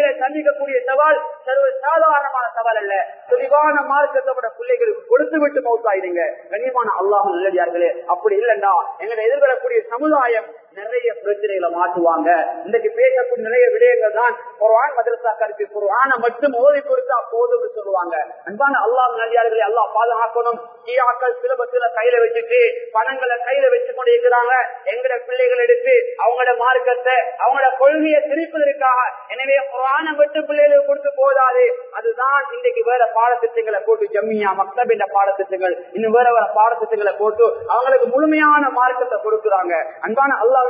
இலங்கையில சந்திக்கக்கூடிய சவால் சர்வ சாதாரணமான சவால் அல்ல. தெளிவான மார்க்கத்தோட பிள்ளைகளுக்கு கொடுத்து விட்டு மௌத்தாயிருங்க கண்ணியமான அல்லாஹ் நல்லடியார்களே அப்படி இல்லைண்டா எங்களை எதிர்கொள்ளக்கூடிய சமுதாயம் நிறைய பிரச்சனைகளை மாற்றுவாங்க. இன்னைக்கு பேசக்கூடிய நிறைய விடயங்கள் தான் குர்ஆன் மதரசா கருத்து குர்ஆனை மட்டும் ஓதி கொடுத்தா போதும் சொல்லுவாங்க. அன்பான அல்லாஹ் நல்லியார்களை அல்லாஹ் பாதுகாக்கணும். ஷியாக்கள் சிலபஸ்ல கையில வச்சுட்டு பணங்களை கையில வச்சு கொண்டு இருக்கிறாங்க எங்கட பிள்ளைகள் எடுத்து அவங்களோட மார்க்கத்தை அவங்களோட கொள்கையை திரிப்பதற்காக எனவே குரான மட்டும் பிள்ளைகளுக்கு கொடுத்து போதாது. அதுதான் இன்னைக்கு வேற பாடத்திட்டங்களை போட்டு ஜம்மியா மக்தபின் பாடத்திட்டங்கள் இன்னும் வேற வேற பாடத்திட்டங்களை போட்டு அவங்களுக்கு முழுமையான மார்க்கத்தை கொடுக்குறாங்க. அன்பான அல்லாஹ்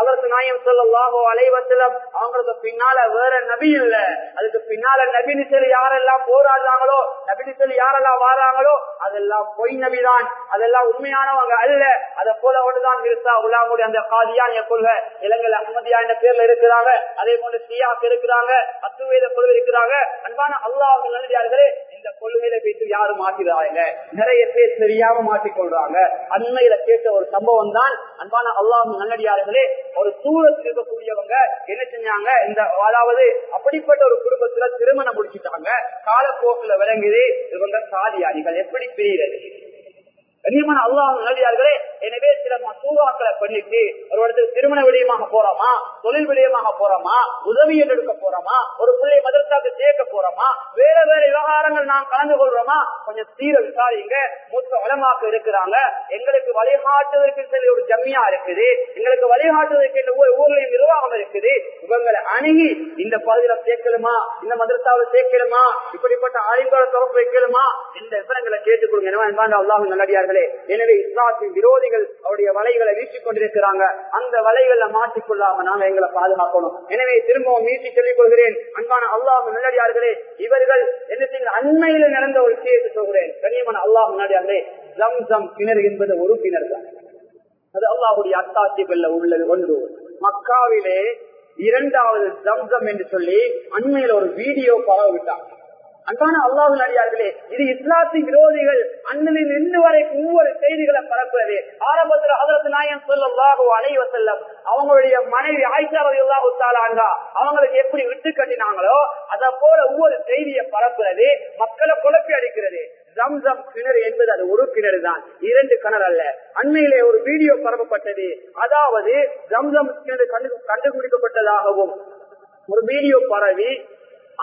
அதற்கு நாயம் சொல்லலாகோ அலைவசலம் அவங்களுக்கு பின்னால வேற நபி இல்ல. அதுக்கு பின்னால நபினு சொல்லி யாரெல்லாம் போராடுறாங்களோ நபினு சொல்லி யாரெல்லாம் வாராங்களோ அதெல்லாம் பொய் நபிதான். அதெல்லாம் உண்மையானவங்க அல்ல. அதை போல ஒன்றுதான் இருக்கா உலாமுடைய அந்த காதியான கொள்கை இலங்கை அகமதியா என்ற பேர்ல இருக்கிறாங்க. அதே போல சியாக்கு இருக்கிறாங்க. அத்துவேத கொள்கை இருக்கிறாங்க. அன்பான அல்லாஹ் நல்லதார்களே இந்த கொள்கையில பேசி யாரும் மாற்றிடுறாங்க நிறைய பேர் தெரியாம மாட்டிக்கொள்றாங்க அண்மையில கேட்ட ஒரு சம்பவம் தான் அன்பான அல்லாஹ் நல்லடியார்களே ஒரு தூரத்தில் இருக்கக்கூடியவங்க என்ன செஞ்சாங்க? இந்த அதாவது அப்படிப்பட்ட ஒரு குடும்பத்துல திருமணம் முடிச்சுட்டாங்க. காலப்போக்குல விளங்குது இவங்க சாதியாரிகள். எப்படி பிரியறது கண்ணியமான அல்லாஹ் நல்லடியார்களே எனவே சில மசூதாக்களை பண்ணிட்டு ஒரு இடத்துக்கு திருமண விடயமாக போறோமா தொழில் விடயமாக போறோமா உதவி எடுக்க போறோமா ஒரு பிள்ளை மதரசாக்கு சேர்க்க போறோமா வேற வேற விவகாரங்கள் நாம் கலந்து கொள்றோமா கொஞ்சம் தீர விசாரிங்க. மூத்த வளமாக்க இருக்கிறாங்க. எங்களுக்கு வழிகாட்டுவதற்கு சொல்லி ஒரு ஜம்மியா இருக்குது. எங்களுக்கு வழிகாட்டுவதற்கு இந்த ஊர் ஊர்லயும் நிர்வாகம் இருக்குது. இவங்களை அணுகி இந்த பகுதியில சேர்க்கலுமா இந்த மதரசாவில் சேர்க்கலுமா இப்படிப்பட்ட ஆய்வுகளை தொடர்பு வைக்கலுமா இந்த விவரங்களை கேட்டுக் கொடுங்க. எனவே அல்லாஹ் நல்லடியார்கள் எனவே இஸ்லாத்தின் விரோதிகள் அவருடைய வலைகளை வீசிக் கொண்டிருக்கிறாங்க. அந்த வலைகளை மாற்றிக்கொள்ளாம நாங்க எங்களை பாதுகாக்கணும். எனவே திரும்பவும் மீட்டி சொல்லிக் கொள்கிறேன். அன்பான அல்லாஹ் முன்னாடியார்களே இவர்கள் என்ன செய்ய அண்மையில நடந்த ஒரு விஷயத்தை சொல்கிறேன். கண்ணியமான அல்லாஹ் முன்னாடியார்களே ஜம் ஜம் கிணறு என்பது ஒரு கிணறு தான் அது அல்லாஹுடைய பெல்ல உள்ளது ஒன்று. மக்காவிலே இரண்டாவது ஜம்சம் என்று சொல்லி அண்மையில ஒரு வீடியோ பரவ விட்டாங்க அன்பான அல்லாஹு நடிகார்களே இது இஸ்லாத்தின் விரோதிகள் அண்ணனில் இன்று வரை ஒவ்வொரு செய்திகளை பரப்புறது ஆரம்பத்தில் அதற்கு நாயன் சொல்லல்லாஹோ அலைவ செல்லம் அவங்களுடைய மனைவி ஆய்ச்சாரா அவங்களுக்கு எப்படி விட்டு கட்டினாங்களோ அதை போல ஒவ்வொரு செய்தியை பரப்புறது மக்களை குழப்பி அடிக்கிறது. ஜம்சம் கிணறு என்பது அது ஒரு கிணறு தான் இரண்டு கிணறு அல்ல. அண்மையிலே ஒரு வீடியோ பரப்பப்பட்டது. அதாவது ஜம்சம் கிணறு கண்டு கண்டுபிடிக்கப்பட்டதாகவும் ஒரு வீடியோ பரவி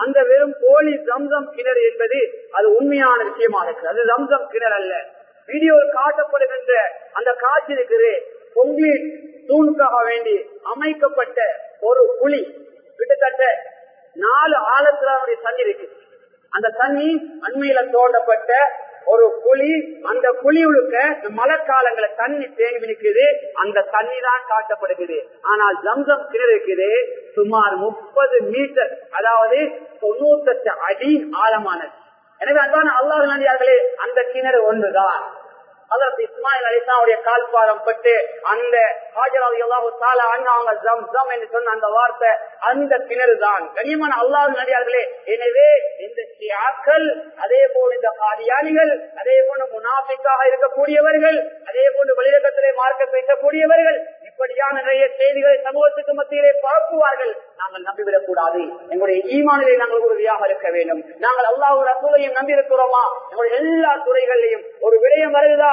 அந்த வெறும் போலி ஜம்சம் கிணறு என்பது அது உண்மையான விஷயமா இருக்கு அது ஜம்சம் கிணறு அல்ல. வீடியோவில் காட்டப்படுகின்ற அந்த காட்சி இருக்குது கொங்கிலீட் தூணுக்காக வேண்டி அமைக்கப்பட்ட ஒரு குழி. கிட்டத்தட்ட நாலு ஆழத்துல அவருடைய தண்ணி இருக்கு அந்த தண்ணி அண்மையில தோண்டப்பட்ட ஒரு குழி அந்த குழி உழுக்க மழைக்காலங்கள தண்ணி தேங்கி நிற்குது அந்த தண்ணி தான் காட்டப்படுகிறது. ஆனால் ஜம்சம் கிணறு இருக்குது சுமார் முப்பது மீட்டர் அதாவது தொண்ணூத்தெட்டு அடி ஆழமானது. எனவே அதான் அல்லாஹ் நடிகார்களே அந்த கிணறு ஒன்றுதான். அதற்கு இஸ்மாயில் அலிசாவுடைய கால்பாதம் பட்டு அந்த ஹாஜராவது சால அண்ணா அவங்க ஜம் ஜம் என்று சொன்ன அந்த வார்த்தை அந்த கிணறு தான் கனிமன் அல்லாஹ் நடிகார்களே எனவே இந்த ஷியாக்கள் அதே போல் இந்த காரியானிகள் அதே போன்று முனாஃபிக்காக இருக்கக்கூடியவர்கள் அதே போன்று வெளியிடத்திலே மார்க்க பேசக்கூடியவர்கள் இப்படியான நிறைய செய்திகளை சமூகத்துக்கு மத்தியிலே பரப்புவார்கள். நாங்கள் நம்பிவிடக் கூடாது எங்களுடைய ஈமானிலே நாங்கள் உறுதியாக இருக்க வேண்டும். நாங்கள் அல்லாஹ் ரசூலையும் நம்பி இருக்கிறோமா எங்களுடைய எல்லா துறைகளிலையும் ஒரு விடயம் வருதா?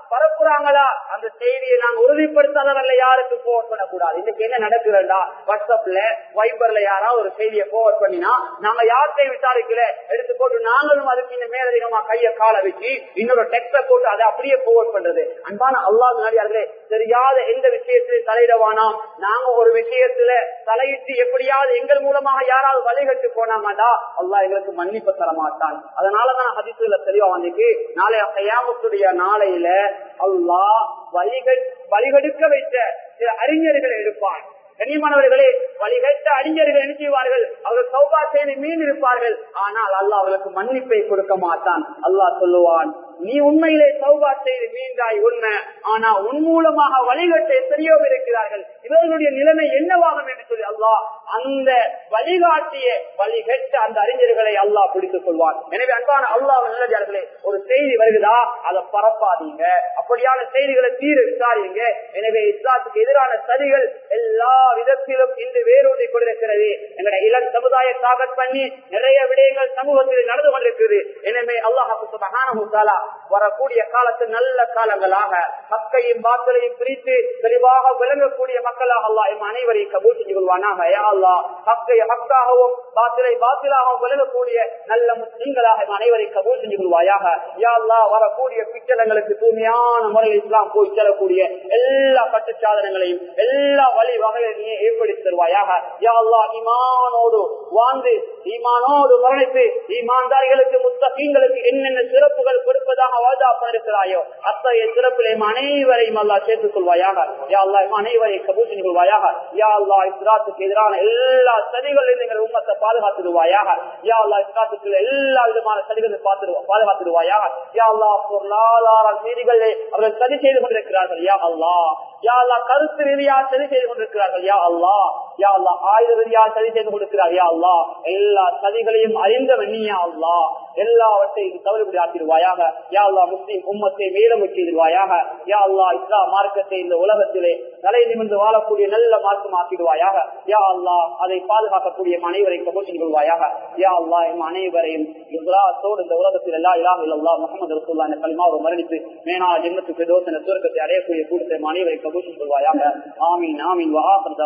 பரப்புறாங்களா? அந்த செய்தியை நாங்க உறுதிப்படுத்தாதவர்கள் யாருக்கு போவர்ட் பண்ணக்கூடாது? இன்னைக்கு என்ன நடக்குதுடா? வாட்ஸ்அப்ல வைபர்ல யாராவது ஒரு செய்தியை போவர்ட் பண்ணினா நாங்க யார்கிட்டையும் விசாரிக்கல. எடுத்து போட்டு நாங்களும் அதுக்கு இந்த மேலதிகமா கைய கால வச்சு இன்னொரு டெக்ஸ்ட போட்டு அதை அப்படியே போவர்ட் பண்றது. அன்பான அல்லாஹ் நாடியார்களே தெரியாத எந்த விஷயத்திலும் தலையிடவானாம் நாங்க ஒரு விஷயத்துல தலையிட்டு எப்படியாவது எங்கள் மூலமாக யாராவது வழிகட்டு போனாங்கடா அல்லாஹ் எங்களுக்கு மன்னிப்பு தர மாட்டான் அதனாலதான் ஹதிசுல தெளிவா வந்துக்கு நாளைய கையாமத்துடைய நாளையில அல்லாஹ் வழிகெடுக்க வைத்த சில அறிஞர்களை எடுப்பான். கண்ணியமானவர்களே வழிகட்ட அறிஞர்கள் என்ன செய்வார்கள்? அவர்கள் சௌபா மீன் இருப்பார்கள். ஆனால் அல்லாஹ் அவர்களுக்கு மன்னிப்பை கொடுக்க மாட்டான். அல்லாஹ் சொல்லுவான் நீ உண்மையிலே சௌபா செய்து மீண்டாய் உண்மை. ஆனா உன் மூலமாக வழிகட்ட எத்தனையோ இருக்கிறார்கள். இவர்களுடைய நிலைமை என்னவாகும் என்று சொல்லி அல்லாஹ் அந்த வழிகாட்டிய வழிகட்ட அந்த அறிஞர்களை அல்லாஹ் பிடித்துக் கொள்வான். எனவே அன்பான அல்லாஹ் நல்லதார்களே ஒரு செய்தி வருகிறதா? அதை பரப்பாதீங்க. அப்படியான செய்திகளை தீர விசாரிங்க. எனவே இஸ்லாத்துக்கு எதிரான சதிகள் எல்லா விதத்திலும் இன்று வேரூன்றி கொண்டிருக்கிறது. எங்களுடைய இளம் சமுதாய தாக்கத் பண்ணி நிறைய விடயங்கள் சமூகத்தில் நடந்து கொண்டிருக்கிறது. எனவே அல்லாஹாலா வரக்கூடிய காலத்தில் நல்ல காலங்களாக மக்களையும் பாக்களையும் பிரித்து தெளிவாக விளங்கக்கூடிய மக்களாக அல்லா எம் அனைவரையும் கபூல் செஞ்சு கொள்வானாக. யா அல்லா ஹக்கை ஹக்காகவும் பாத்திரை பாத்திலாகவும் விளங்கக்கூடிய நல்ல முஸ்லீம்களாக எம் அனைவரையும் கபூல் செஞ்சு கொள்வாயாக. யா அல்லா வரக்கூடிய பிச்சலங்களுக்கு தூய்மையான முறையில் இஸ்லாம் போய் செல்லக்கூடிய எல்லா பட்டு சாதனங்களையும் எல்லா வழி வகைகளையும் ஏற்படுத்தி தருவாயாக. யா அல்லா ஈமானோடு வாழ்ந்து ஈமானோடு மரணித்து ஈமான்தாரிகளுக்கு முத்தகீங்களுக்கு என்னென்ன சிறப்புகள் இருப்பதாக வாதா பண்ணிருக்கிறாயோ அத்தகைய சிறப்பிலே அனைவரையும் அல்லா சேர்த்துக் கொள்வாயாக. யா அல்லா அனைவரையும் கபூல் கொள்வாயாக. யா அல்லா இஸ்ராத்துக்கு எதிரான எல்லா சதிகளையும் நீங்கள் உம்மத்தை பாதுகாத்துடுவாயாக. யா அல்லா இஸ்ராத்துக்கு எல்லா விதமான சதிகளை பார்த்து பாதுகாத்துடுவாயாக. யா அல்லா பொருளாதார செய்திகளே அவர்கள் சதி செய்து கொண்டிருக்கிறார்கள். யா அல்லா யா அல்லா கருத்து ரீதியா சதி செய்து கொண்டிருக்கிறார்கள். யா அல்லா யா அல்லா ஆயுத ரீதியா சதி செய்து கொண்டிருக்கிறார். யா அல்லா எல்லா சதிகளையும் அறிந்தவன் நீ அல்லா எல்லாவற்றையும் தவறுபடி ஆக்கிடுவாயாக யா அல்லா முஸ்லீம் உம்மத்தை மேலும் செய்திருவாயாக யா அல்லா இஸ்லாம் மார்க்கத்தை இந்த உலகத்திலே தலை நிமிர்ந்து வாழக்கூடிய நல்ல மார்க்கம் ஆக்கிடுவாயாக யா அல்லா அதை பாதுகாக்கக்கூடிய அனைவரை கபூல் கொள்வாயாக. யா அல்லா எம் அனைவரையும் இஸ்லாத்தோடு இந்த உலகத்தில் எல்லா இலாம் இல்லா முகமது ரசூல்லா என்ற கல்மாவை மரணித்து மேனா ஜென்மத்துக்கு தோசன சுருக்கத்தை அடையக்கூடிய கூட்டத்தை அனைவரை கபூல் கொள்வாயாக. ஆமீன் ஆமீன். வா